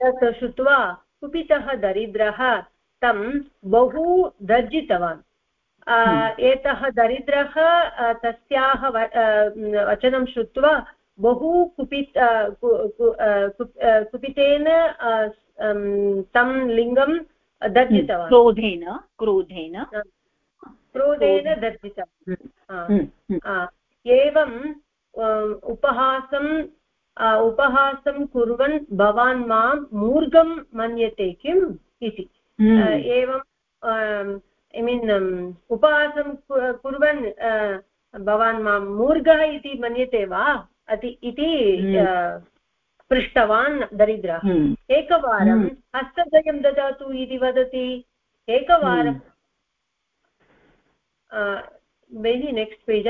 [SPEAKER 4] तत् श्रुत्वा कुपितः दरिद्रः तं बहु दर्जितवान्। हम्म। एतः दरिद्रः तस्याः वचनं श्रुत्वा बहु कुपित कुपितेन तं लिङ्गं दर्जितवान्।
[SPEAKER 1] क्रोधेन क्रोधेन।
[SPEAKER 4] क्रोधेन दर्जितवान्। एवम् उपहासं उपहासं कुर्वन् भवान् माँ मूर्गं मन्यते किम् इति। हम्म। एवं ऐ मीन् उपहासं कुर्वन् भवान् माँ मूर्गः इति मन्यते वा? अति इति हम्म। पृष्टवान् दरिद्रः। हम्म। एकवारं हस्तद्वयं ददातु इति वदति। एकवारं। बेनि नेक्स्ट् पेज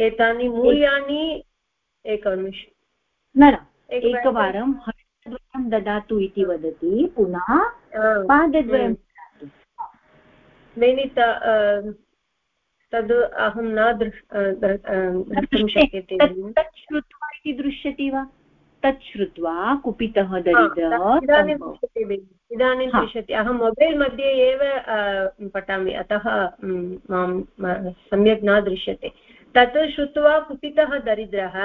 [SPEAKER 4] एतानि मूल्यानि एकनिमिष
[SPEAKER 1] न न। एकवारं। हस्तद्वयं ददातु इति वदति। पुनः पादद्वयं
[SPEAKER 4] बेनि तद् अहं न द्रष्टुं शक्यते
[SPEAKER 1] तत् श्रुत्वा इति दृश्यति वा? तत् श्रुत्वा कुपितः दरिद्रः
[SPEAKER 4] इदानीं दृश्यते अहं मोबैल् मध्ये एव पठामि अतः माँ सम्यक् न दृश्यते। तत् श्रुत्वा कुपितः दरिद्रः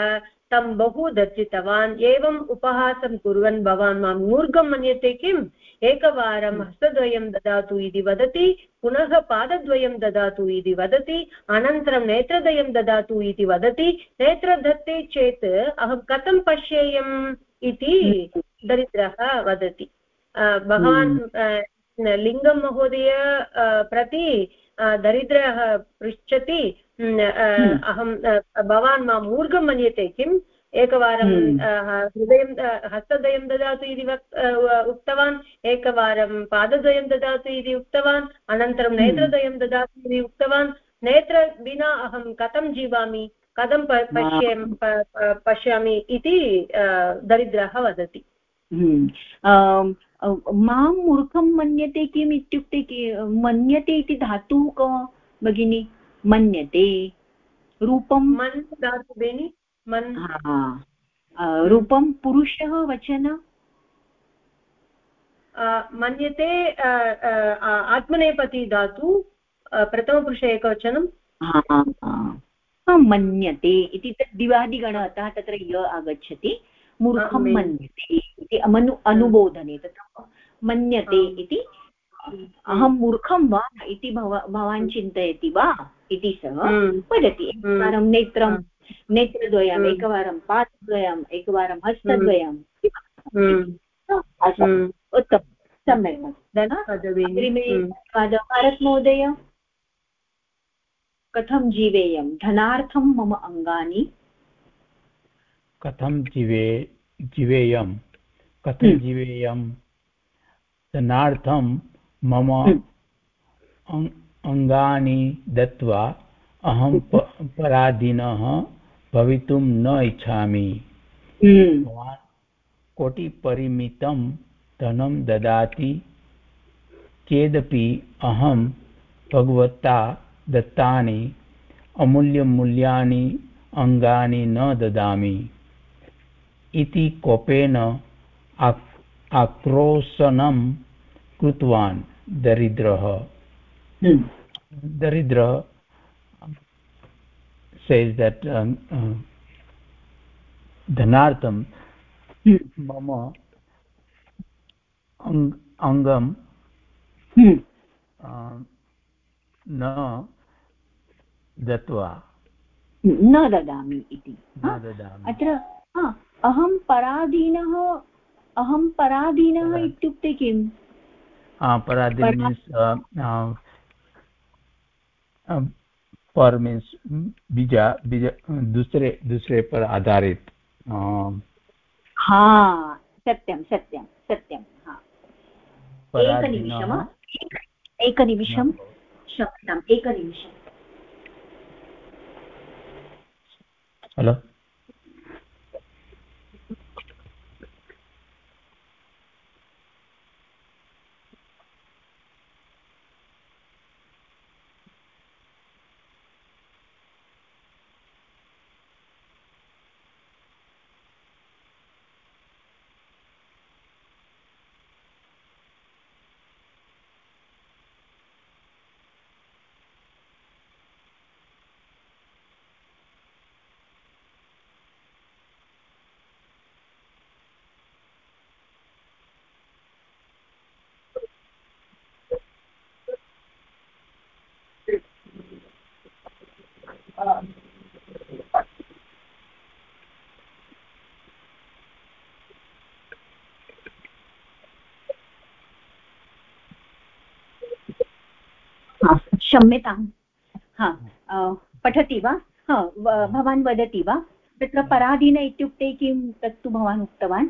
[SPEAKER 4] तं बहु दर्शितवान् एवम् उपहासं कुर्वन् भवान्। माँ मूर्गं मन्यते किम्? एकवारं हस्तद्वयं ददातु इति वदति पुनः पादद्वयं ददातु इति वदति अनन्तरं नेत्रद्वयं ददातु इति वदति। नेत्रदत्ते चेत् अहं कथं पश्येयम् इति दरिद्रः वदति। भगवान् हम्म। लिङ्गं महोदय प्रति दरिद्रः पृच्छति। हम्म। अहं भवान् माँ मूर्घं मन्यते किम्? एकवारं हम्म। हृदयं हस्तद्वयं ददातु इति उक्तवान् एकवारं पादद्वयं ददातु इति उक्तवान् अनन्तरं नेत्रद्वयं ददातु इति उक्तवान् नेत्र विना अहं कथं जीवामि कथं पश्ये पश्यामि इति दरिद्रः वदति।
[SPEAKER 1] हम्म। माँ मूर्खं मन्यते किम् इत्युक्ते मन्यते इति धातुः क भगिनि? मन्यते। रूपं
[SPEAKER 4] मन् धातु बेनि? मन्
[SPEAKER 1] रूपं पुरुषः वचन
[SPEAKER 4] मन्यते आत्मनेपति धातु प्रथमपुरुष एकवचनं
[SPEAKER 1] मन्यते इति तत् दिवादिगण अतः तत्र य आगच्छति मूर्खं मन्यते इति मनु अनुबोधने तत्र मन्यते इति अहं मूर्खं वा इति भव भवान् चिन्तयति वा इति सः हम्म। वदति एकवारं हम्म। नेत्रं। नेत्रद्वयम् एकवारं पादद्वयम् एकवारं हस्तद्वयम् उत्तमं सम्यक् धन्यवादः भारत महोदय कथं जीवेयं? धनार्थं मम अङ्गानि?
[SPEAKER 5] कथं जीवे जीवेयं? कथं हम्म। जीवेयं? धनार्थं मम हम्म। अङ्गानि दत्वा अहं पराधीनः भवितुं न इच्छामि। हम्म। भवान् कोटिपरिमितं धनं ददाति चेदपि अहं भगवता दत्तानि अमूल्यमूल्यानि अङ्गानि न ददामि। इति कोपेन आक्रोशनं कृतवान् दरिद्रः। दरिद्रः says that um, uh, धनार्थं मम अङ्गं न
[SPEAKER 1] दत्वा न ददामि इति अत्र अहं पराधीनः अहं पराधीनः इत्युक्ते किम्
[SPEAKER 5] पराधीन पर मीन्स बीजा बीजा दूसरे दूसरे पर आधारित
[SPEAKER 1] हा सत्यं सत्यं सत्यं हा। एकनिमिषम् एकनिमिषं क्षम्यताम् एकनिमिषम्
[SPEAKER 5] हलो?
[SPEAKER 1] क्षम्यताम्। हा पठति वा? हा भवान् वदति वा? तत्र पराधीन इत्युक्ते किं? तत्तु भवान् उक्तवान्।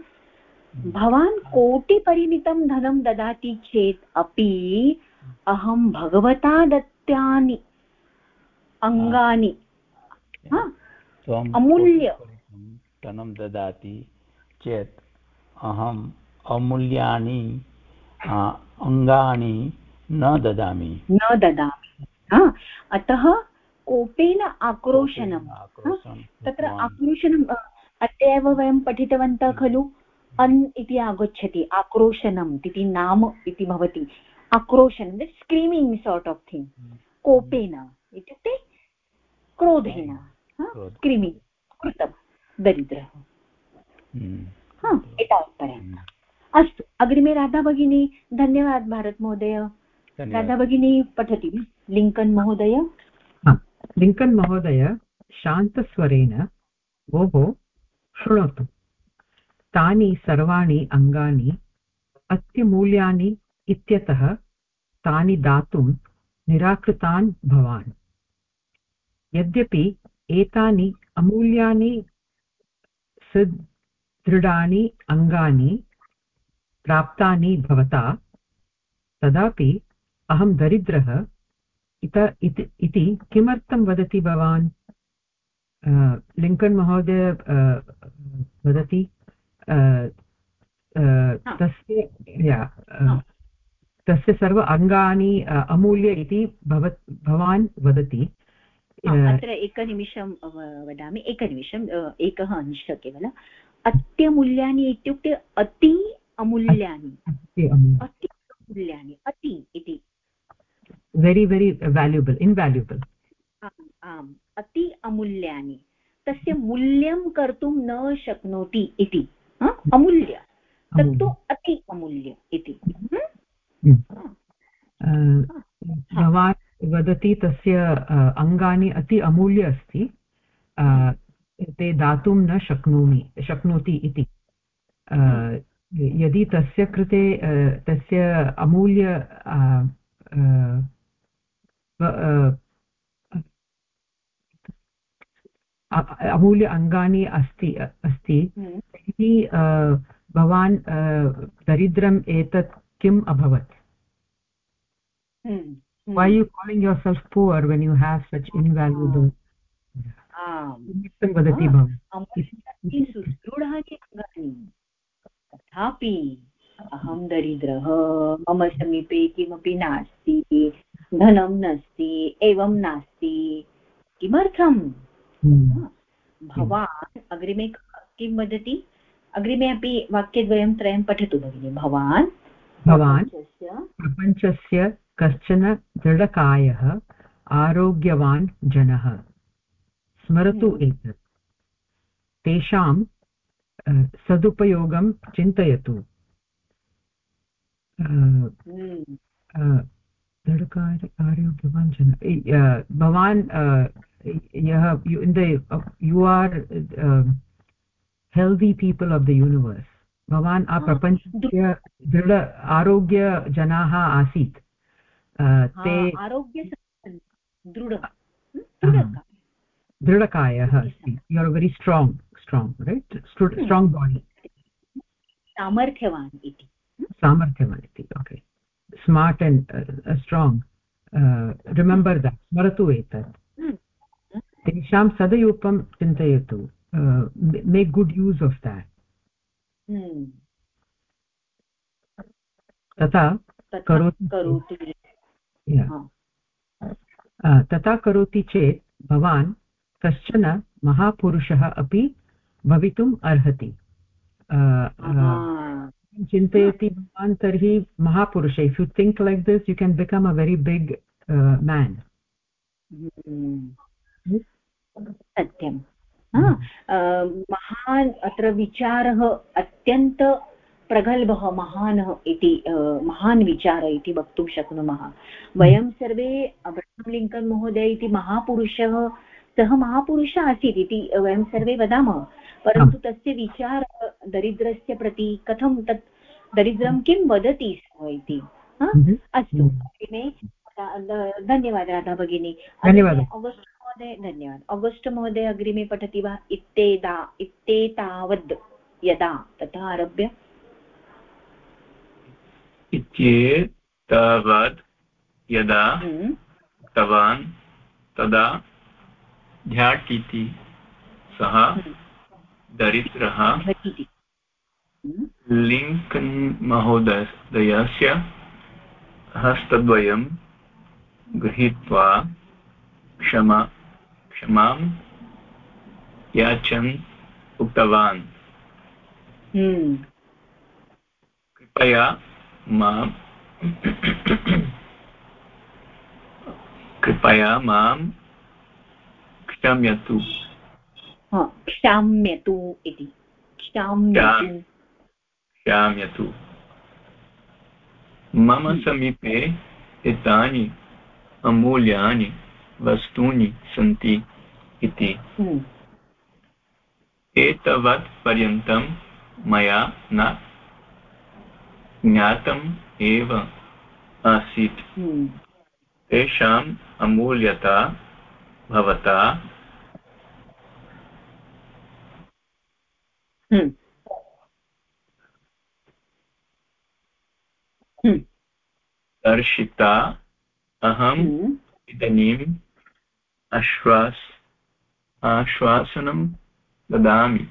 [SPEAKER 1] भवान् कोटिपरिमितं धनं ददाति चेत् अपि अहं भगवता दत्तानि अङ्गानि अमूल्य।
[SPEAKER 5] धनं ददाति चेत् अहम् अमूल्यानि अङ्गानि न ददामि।
[SPEAKER 1] न ददामि। अतः कोपेन आक्रोशनं। तत्र आक्रोशनम् अद्य एव वयं पठितवन्तः खलु? अन् इति आगच्छति आक्रोशनम् इति नाम इति भवति। आक्रोशनं स्क्रीमिङ्ग् सार्ट् आफ् थिङ्ग् कोपेन इत्युक्ते क्रोधेन। स्क्रीमिङ्ग् कृतं दरिद्रः. एतावत्पर्यन्तम् अस्तु अग्रिमे राधा भगिनी धन्यवाद भारत महोदय. राधा भगिनी पठति लिङ्कन् महोदय?
[SPEAKER 2] लिङ्कन् महोदय शान्तस्वरेण भोः शृणोतु. तानि सर्वाणि अङ्गानि अत्यमूल्यानि इत्यतः तानि दातुं निराकृतान् भवान्. यद्यपि एतानि अमूल्यानि सुदृढानि अङ्गानि प्राप्तानि भवता तदापि अहं दरिद्रः। इत इति किमर्थं वदति भवान्? लिङ्कन् महोदय वदति? तस्य तस्य सर्व अङ्गानि अमूल्य इति भव भवान् वदति।
[SPEAKER 1] अत्र एकनिमिषं वदामि एकनिमिषं एकः अंशः केवल। अत्यमूल्यानि इत्युक्ते अति अमूल्यानि। अति अमूल्यानि अति इति।
[SPEAKER 2] वेरि वेरि वेल्युबल् इन्वेल्युबल्
[SPEAKER 1] आम् आम् अति अमूल्यानि। तस्य मूल्यं कर्तुं न शक्नोति इति। अमूल्य। तत्तु अति अमूल्य इति।
[SPEAKER 2] भवान् वदति तस्य अङ्गानि अति अमूल्य अस्ति ते दातुं न शक्नोमि शक्नोति इति। यदि तस्य कृते तस्य अमूल्य अमूल्य अङ्गानि अस्ति अस्ति हम्म। तर्हि भवान् दरिद्रम् एतत् किम् अभवत्? Why are you calling yourself poor when you have such invaluable किमर्थं वदति भवान्
[SPEAKER 1] सुदृढानि अङ्गानि तथापि अहं दरिद्रः मम समीपे किमपि नास्ति धनं नास्ति एवं नास्ति। किमर्थं हम्म। भवान् अग्रिमे किं वदति? अग्रिमे अपि वाक्यद्वयं त्रयं पठतु भगिनि। भवान्
[SPEAKER 2] भवान् प्रपञ्चस्य कश्चन दृढकायः आरोग्यवान् जनः। स्मरतु हम्म। एतत्। तेषां सदुपयोगं चिन्तयतु। आरोग्यवान् जन। भवान् यः in the you are healthy people of the universe. भवान् प्रपञ्चस्य दृढ आरोग्यजनाः आसीत्। ते दृढकायः अस्ति you are very strong strong right strong body
[SPEAKER 1] सामर्थ्यवान् इति
[SPEAKER 2] सामर्थ्यवान् इति okay smart and strong remember that स्मरतु एतत् तेषां सदयोपं चिन्तयतु make good use of that तथा करोति तथा करोति चेत् भवान् कश्चन महापुरुषः अपि भवितुम् अर्हति। चिन्तयति भवान् तर्हि महापुरुष if you think like this you can become a very big man
[SPEAKER 1] सत्यं महान् अत्र विचारः अत्यन्त प्रगल्भः महान् इति महान् विचार इति वक्तुं शक्नुमः। वयं सर्वे अब्रहं लिङ्कन् महोदय इति महापुरुषः सः महापुरुषः आसीत् इति वयं सर्वे वदामः। परन्तु तस्य विचारः दरिद्रस्य प्रति कथं तत् दरिद्रं किं वदति सः इति? अस्तु भगिनि धन्यवादः राधा भगिनी। आगस्ट् महोदय धन्यवादः। आगस्ट् महोदय अग्रिमे पठति वा? इत्तेदा इत्तेतावद् यदा ततः आरभ्य?
[SPEAKER 3] इत्येतावत् यदा उक्तवान् तदा झटिति सः दरिद्रः लिङ्कन् महोदयस्य हस्तद्वयं गृहीत्वा क्षमा क्षमां याचन् उक्तवान्। कृपया माँ। कृपया माँ क्षम्यतु।
[SPEAKER 1] क्षाम्यतु इति। क्षाम्यतु।
[SPEAKER 3] क्षाम्यतु। मम समीपे एतानि अमूल्यानि वस्तूनि सन्ति इति। एतावत् पर्यन्तं मया न ज्ञातम् एव आसीत्। तेषाम् अमूल्यता भवता। दर्शिता अहम् इदानीम् आश्वास आश्वासनं ददामि।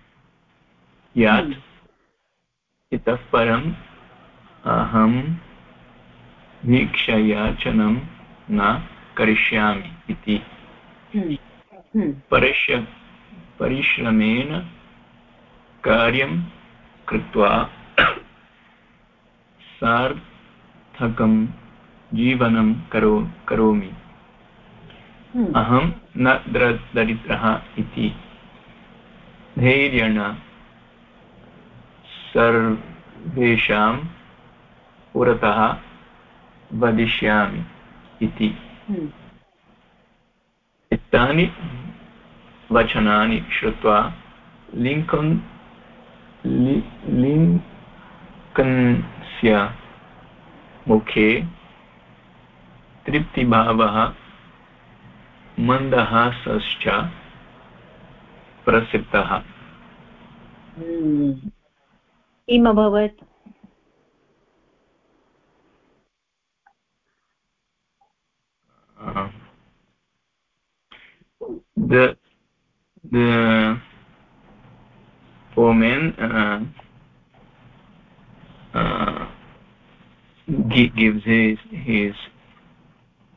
[SPEAKER 3] यत् इतः परम् अहं भिक्षयाचनं न करिष्यामि इति। परिश्र परिश्रमेण कार्यं कृत्वा सार्थकं जीवनं करो करोमि। हम्म। अहं न द्र दरिद्रः इति। धैर्येण सर्वेषां पुरतः वदिष्यामि इति। हम्म। इत्तानि वचनानि श्रुत्वा लिङ्कन् लिङ्कन्स्य मुखे तृप्तिभावः मन्दहासश्च प्रसिद्धः।
[SPEAKER 1] किम् अभवत्
[SPEAKER 3] the the woman uh, uh, gives his his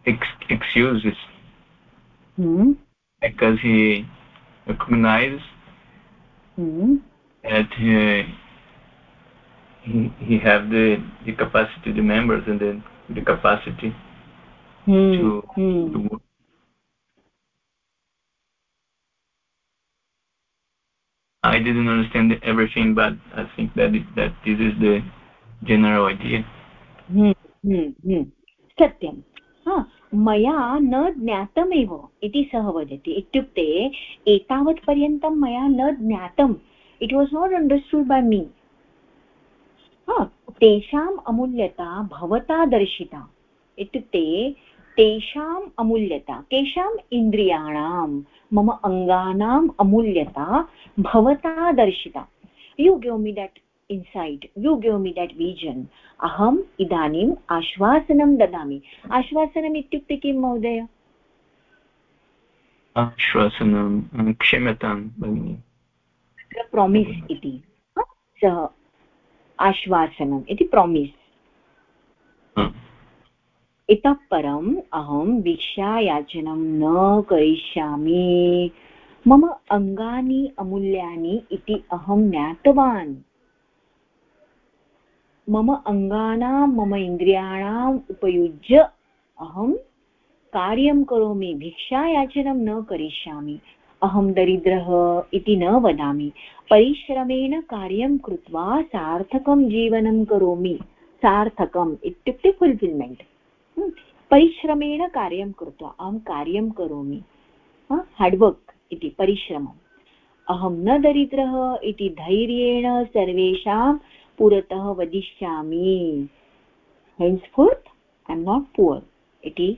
[SPEAKER 3] ex excuses
[SPEAKER 1] hmm.
[SPEAKER 3] because he recognizes
[SPEAKER 1] hmm.
[SPEAKER 3] that he, he he have the the capacity the members and then the capacity. To,
[SPEAKER 1] hmm.
[SPEAKER 3] to I didn't understand everything, but I think that that this is the general idea.
[SPEAKER 1] सत्यं. मया न ज्ञातमेव. इति सः वदति. इत्युक्ते एतावत् पर्यन्तं मया न ज्ञातम्. It was not understood by me तेषाम् अमूल्यता भवता दर्शिता. इत्युक्ते तेषाम् अमूल्यता केषाम् इन्द्रियाणां मम अङ्गानाम् अमूल्यता भवता दर्शिता। You give me that insight you give me that vision अहम् इदानीम् आश्वासनं ददामि। आश्वासनम् इत्युक्ते किं महोदय?
[SPEAKER 3] आश्वासनं क्षम्यतां भगिनि।
[SPEAKER 1] प्रामिस् इति सः आश्वासनम् इति प्रामिस् इतः परम् अहं भिक्षायाचनं न करिष्यामि। मम अङ्गानि अमूल्यानि इति अहं ज्ञातवान्। मम अङ्गानां, मम इन्द्रियाणाम् उपयुज्य अहं कार्यं करोमि, भिक्षायाचनं न करिष्यामि। अहं दरिद्रः इति न वदामि। परिश्रमेण कार्यं कृत्वा सार्थकं जीवनं करोमि। सार्थकम् इत्युक्ते फुल्फिल्मेण्ट् परिश्रमेण कार्यं कृत्वा, अहं कार्यं करोमि। हार्ड्वर्क् इति, परिश्रमम्। अहं न दरिद्रः इति धैर्येण सर्वेषां पुरतः वदिष्यामि। Henceforth I am not poor इति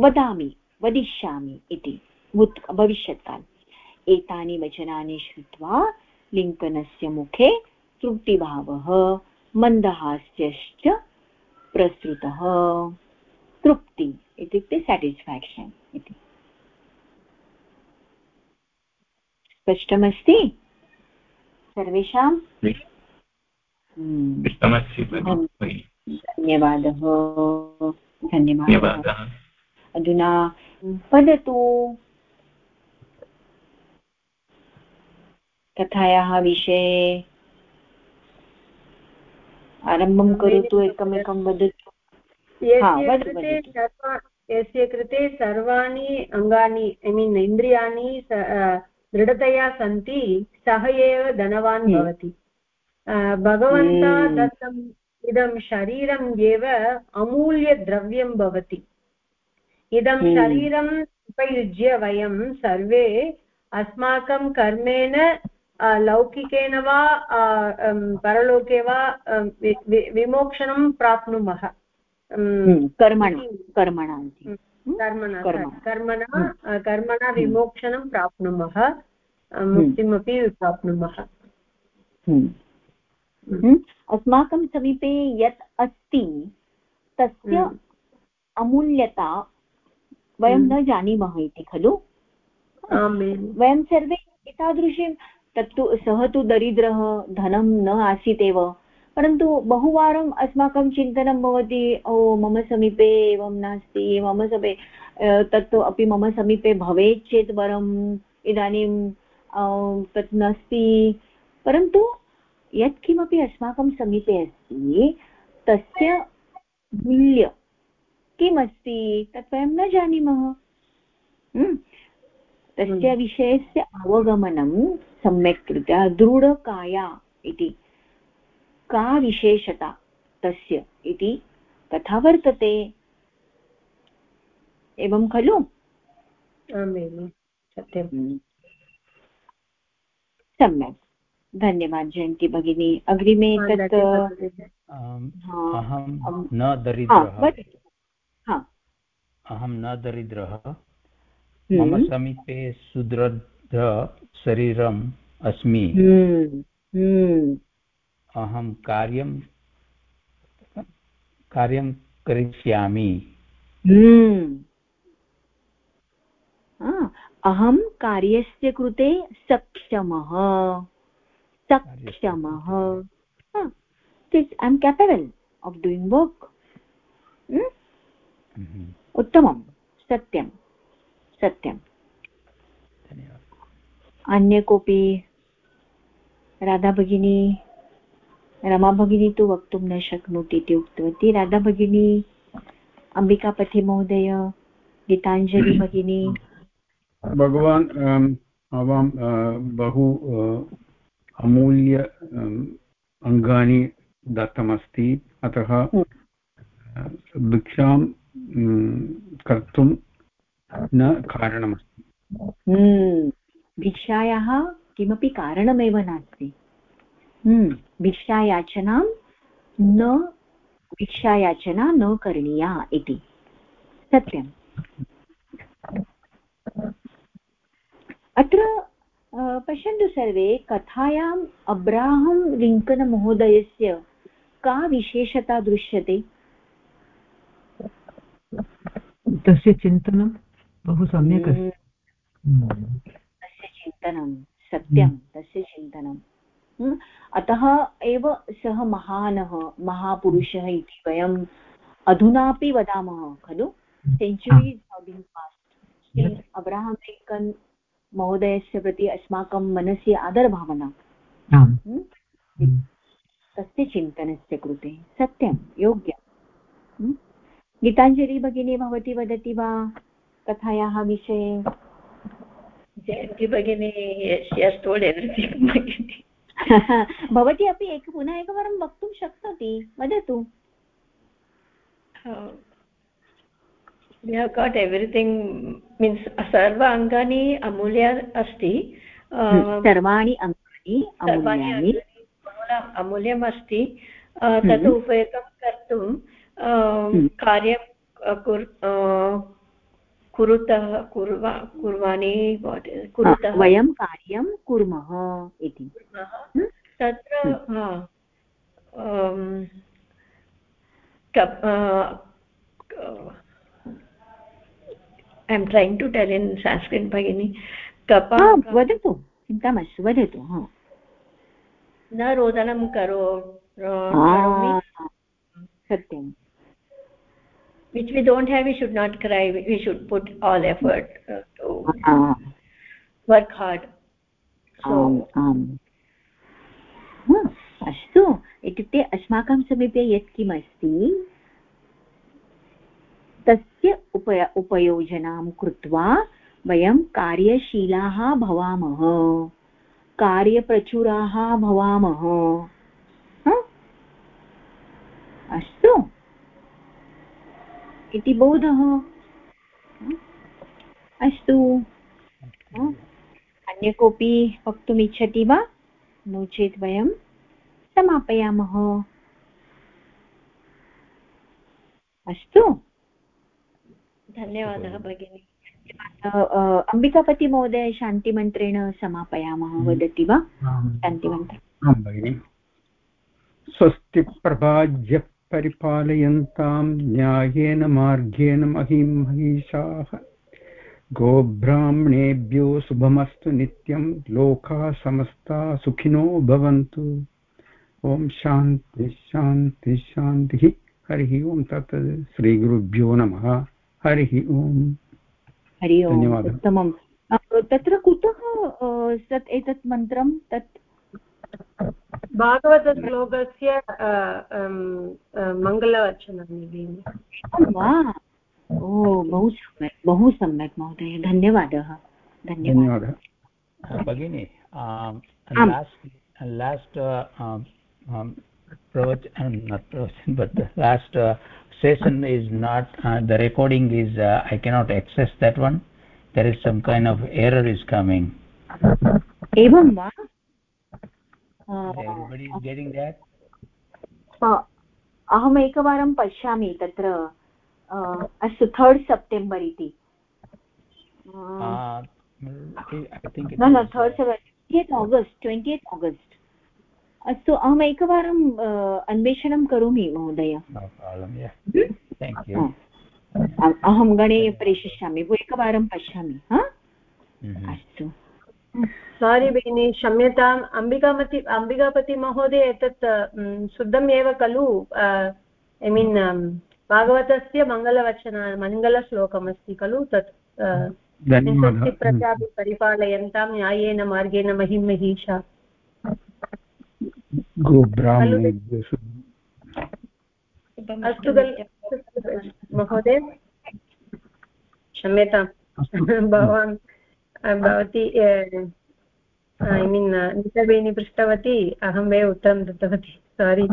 [SPEAKER 1] वदामि, वदिष्यामि इति। भविष्यत्काले। एतानि वचनानि श्रुत्वा लिङ्कनस्य मुखे तृप्तिभावः, मन्दहास्यश्च प्रसृतः तृप्ति इत्युक्ते साटिस्फाक्षन् इति। स्पष्टमस्ति? सर्वेषां?
[SPEAKER 3] हम्म।
[SPEAKER 1] धन्यवादः। धन्यवादः। अधुना वदतु। कथायाः विषये। आरम्भं करोतु एकमेकं वदतु
[SPEAKER 4] यस्य कृते सर्वाणि अङ्गानि ऐ मीन् इन्द्रियाणि दृढतया सन्ति सः एव धनवान् हम्म। भवति भगवन्ता हम्म। दत्तम् इदं शरीरम् एव अमूल्यद्रव्यं भवति इदं
[SPEAKER 1] हम्म।
[SPEAKER 4] शरीरम् उपयुज्य वयं सर्वे अस्माकं कर्मेण लौकिकेन वा परलोके वा विमोक्षणं प्राप्नुमः
[SPEAKER 1] कर्मण कर्मणा
[SPEAKER 4] कर्मणा कर्मणा कर्मणा विमोक्षणं प्राप्नुमः मुक्तिमपि प्राप्नुमः
[SPEAKER 1] अस्माकं समीपे यत् अस्ति तस्य अमूल्यता वयं न जानीमः इति खलु वयं सर्वे एतादृशी तत्तु सः तु दरिद्रः, धनं न आसीत् एव। परन्तु बहुवारम् अस्माकं चिन्तनं भवति, ओ, मम समीपे एवं नास्ति, मम समीपे तत्तु अपि मम समीपे भवेत् चेत् वरम्, इदानीं तत् नास्ति। परन्तु यत्किमपि अस्माकं समीपे अस्ति, तस्य मूल्य किमस्ति, तत् वयं न जानीमः। तस्य हम्म। विषयस्य अवगमनं सम्यक् कृत्या दृढकाया इति। का विशेषता तस्य इति कथा वर्तते। एवं खलु?
[SPEAKER 4] सत्यं हम्म।
[SPEAKER 1] सम्यक्। धन्यवाद जयन्ती भगिनी। अग्रिमे तत्
[SPEAKER 5] अहं न दरिद्रः। अहं न दरिद्रः। मम हम्म। समीपे सुदृढ शरीरम् अस्मि। हम्म। अहं कार्यं कार्यं करिष्यामि।
[SPEAKER 1] हम्म। अहं कार्यस्य कृते सक्षमः। सक्षमः। I am capable of doing work उत्तमं। सत्यं सत्यम् अन्य कोऽपि? राधा भगिनी रमा भगिनी तु वक्तुं न शक्नोति इति उक्तवती। राधा भगिनी अम्बिकापति महोदय गीताञ्जलि भगिनी।
[SPEAKER 8] भगवान् आवां बहु अमूल्य अङ्गानि दत्तमस्ति। अतः भिक्षां कर्तुं न कारणमस्ति।
[SPEAKER 1] हम्म, भिक्षायाः किमपि कारणमेव नास्ति। हम्म, भिक्षायाचनां न भिक्षायाचना न करणीया इति। सत्यम्। अत्र पश्यन्तु सर्वे कथायाम् अब्राहं लिङ्कन् महोदयस्य का विशेषता दृश्यते?
[SPEAKER 2] तस्य चिन्तनं बहु सम्यक् अस्ति
[SPEAKER 1] हम्म। तस्य चिन्तनं सत्यं हम्म। तस्य चिन्तनं। हम्म। अतः एव सः महानः महापुरुषः इति वयम् अधुनापि वदामः खलु? Centuries been past Abraham Lincoln महोदयस्य प्रति अस्माकं मनसि आदरभावना। तस्य चिन्तनस्य कृते सत्यं योग्यं। गीताञ्जलि भगिनी भवती वदति वा? कथायाः विषये?
[SPEAKER 6] जयन्ती भगिनी
[SPEAKER 1] भवती अपि एक पुनः एकवारं वक्तुं शक्नोति वदतु।
[SPEAKER 6] Got everything means सर्व अङ्गानि अमूल्य अस्ति।
[SPEAKER 1] सर्वाणि अङ्गानि अमूल्यानि।
[SPEAKER 6] अमूल्यम् अस्ति तत् उपयोगं कर्तुं कार्यं कुरुतः कुर्वा कुर्वाणि
[SPEAKER 1] कुरुतः। वयं कार्यं कुर्मः इति।
[SPEAKER 6] तत्र I am trying to tell in Sanskrit भगिनी।
[SPEAKER 1] कपा वदतु चिन्ता मास्तु वदतु
[SPEAKER 6] न रोदनं करो
[SPEAKER 1] सत्यं
[SPEAKER 6] which we don't have we should not cry we should put all effort uh, to uh, work hard so
[SPEAKER 1] अस्तु इत्युक्ते अस्माकं समीपे यत् किमस्ति तस्य उपय उपयोजनां कृत्वा वयं कार्यशीलाः भवामः कार्यप्रचुराः भवामः अस्तु इति बोधः। अस्तु। अन्य कोऽपि वक्तुम् इच्छति वा? नो चेत् वयं समापयामः। अस्तु।
[SPEAKER 6] धन्यवादः भगिनी।
[SPEAKER 1] अम्बिकापतिमहोदय शान्तिमन्त्रेण समापयामः
[SPEAKER 8] हम्म।
[SPEAKER 1] वदति वा?
[SPEAKER 8] भगिनि। स्वस्ति प्रभाज्य परिपालयन्तां न्यायेन मार्गेण महीं महिषाः। गोब्राह्मणेभ्यो शुभमस्तु नित्यं लोकाः समस्ता सुखिनो भवन्तु। ॐ शान्ति शान्ति शान्तिः। हरिः ओं तत् श्रीगुरुभ्यो नमः। हरिः ओम्।
[SPEAKER 1] हरि ओम्
[SPEAKER 8] धन्यवादः।
[SPEAKER 1] उत्तमं तत्र कुतः एतत् मन्त्रं तत्
[SPEAKER 4] भागवतश्लोकस्य अ, मङ्गलवचनानि भगिनि
[SPEAKER 1] वा ओ बहु सम्यक् बहु सम्यक् महोदय धन्यवादः धन्यवादः
[SPEAKER 5] भगिनि last last pravachan not pravachan but the last uh, session is not uh, the recording is uh, i cannot access that one there is some kind of error is coming
[SPEAKER 1] एवं वा
[SPEAKER 5] everybody is getting that
[SPEAKER 1] अहम् एकवारं पश्यामि तत्र अस्तु third September इति.
[SPEAKER 5] uh,
[SPEAKER 1] न न third seven twenty eight August twenty eight August अस्तु अहम् एकवारं अ, अन्वेषणं करोमि महोदय. अ- अहं गणे प्रेषयिष्यामि एकवारं पश्यामि हा?
[SPEAKER 5] Mhm.
[SPEAKER 1] अस्तु.
[SPEAKER 4] सारी भगिनि क्षम्यताम् अम्बिकामति अम्बिकापतिमहोदय एतत् शुद्धम् एव खलु ऐ मीन् भागवतस्य मङ्गलवचन मङ्गलश्लोकमस्ति खलु तत् प्रजापि परिपालयन्तां न्यायेन मार्गेण महिं महिषा अस्तु महोदय क्षम्यतां भवान् भवती ऐ मीन् नीताबेनी पृष्टवती अहमेव उत्तरं दत्तवती. सारी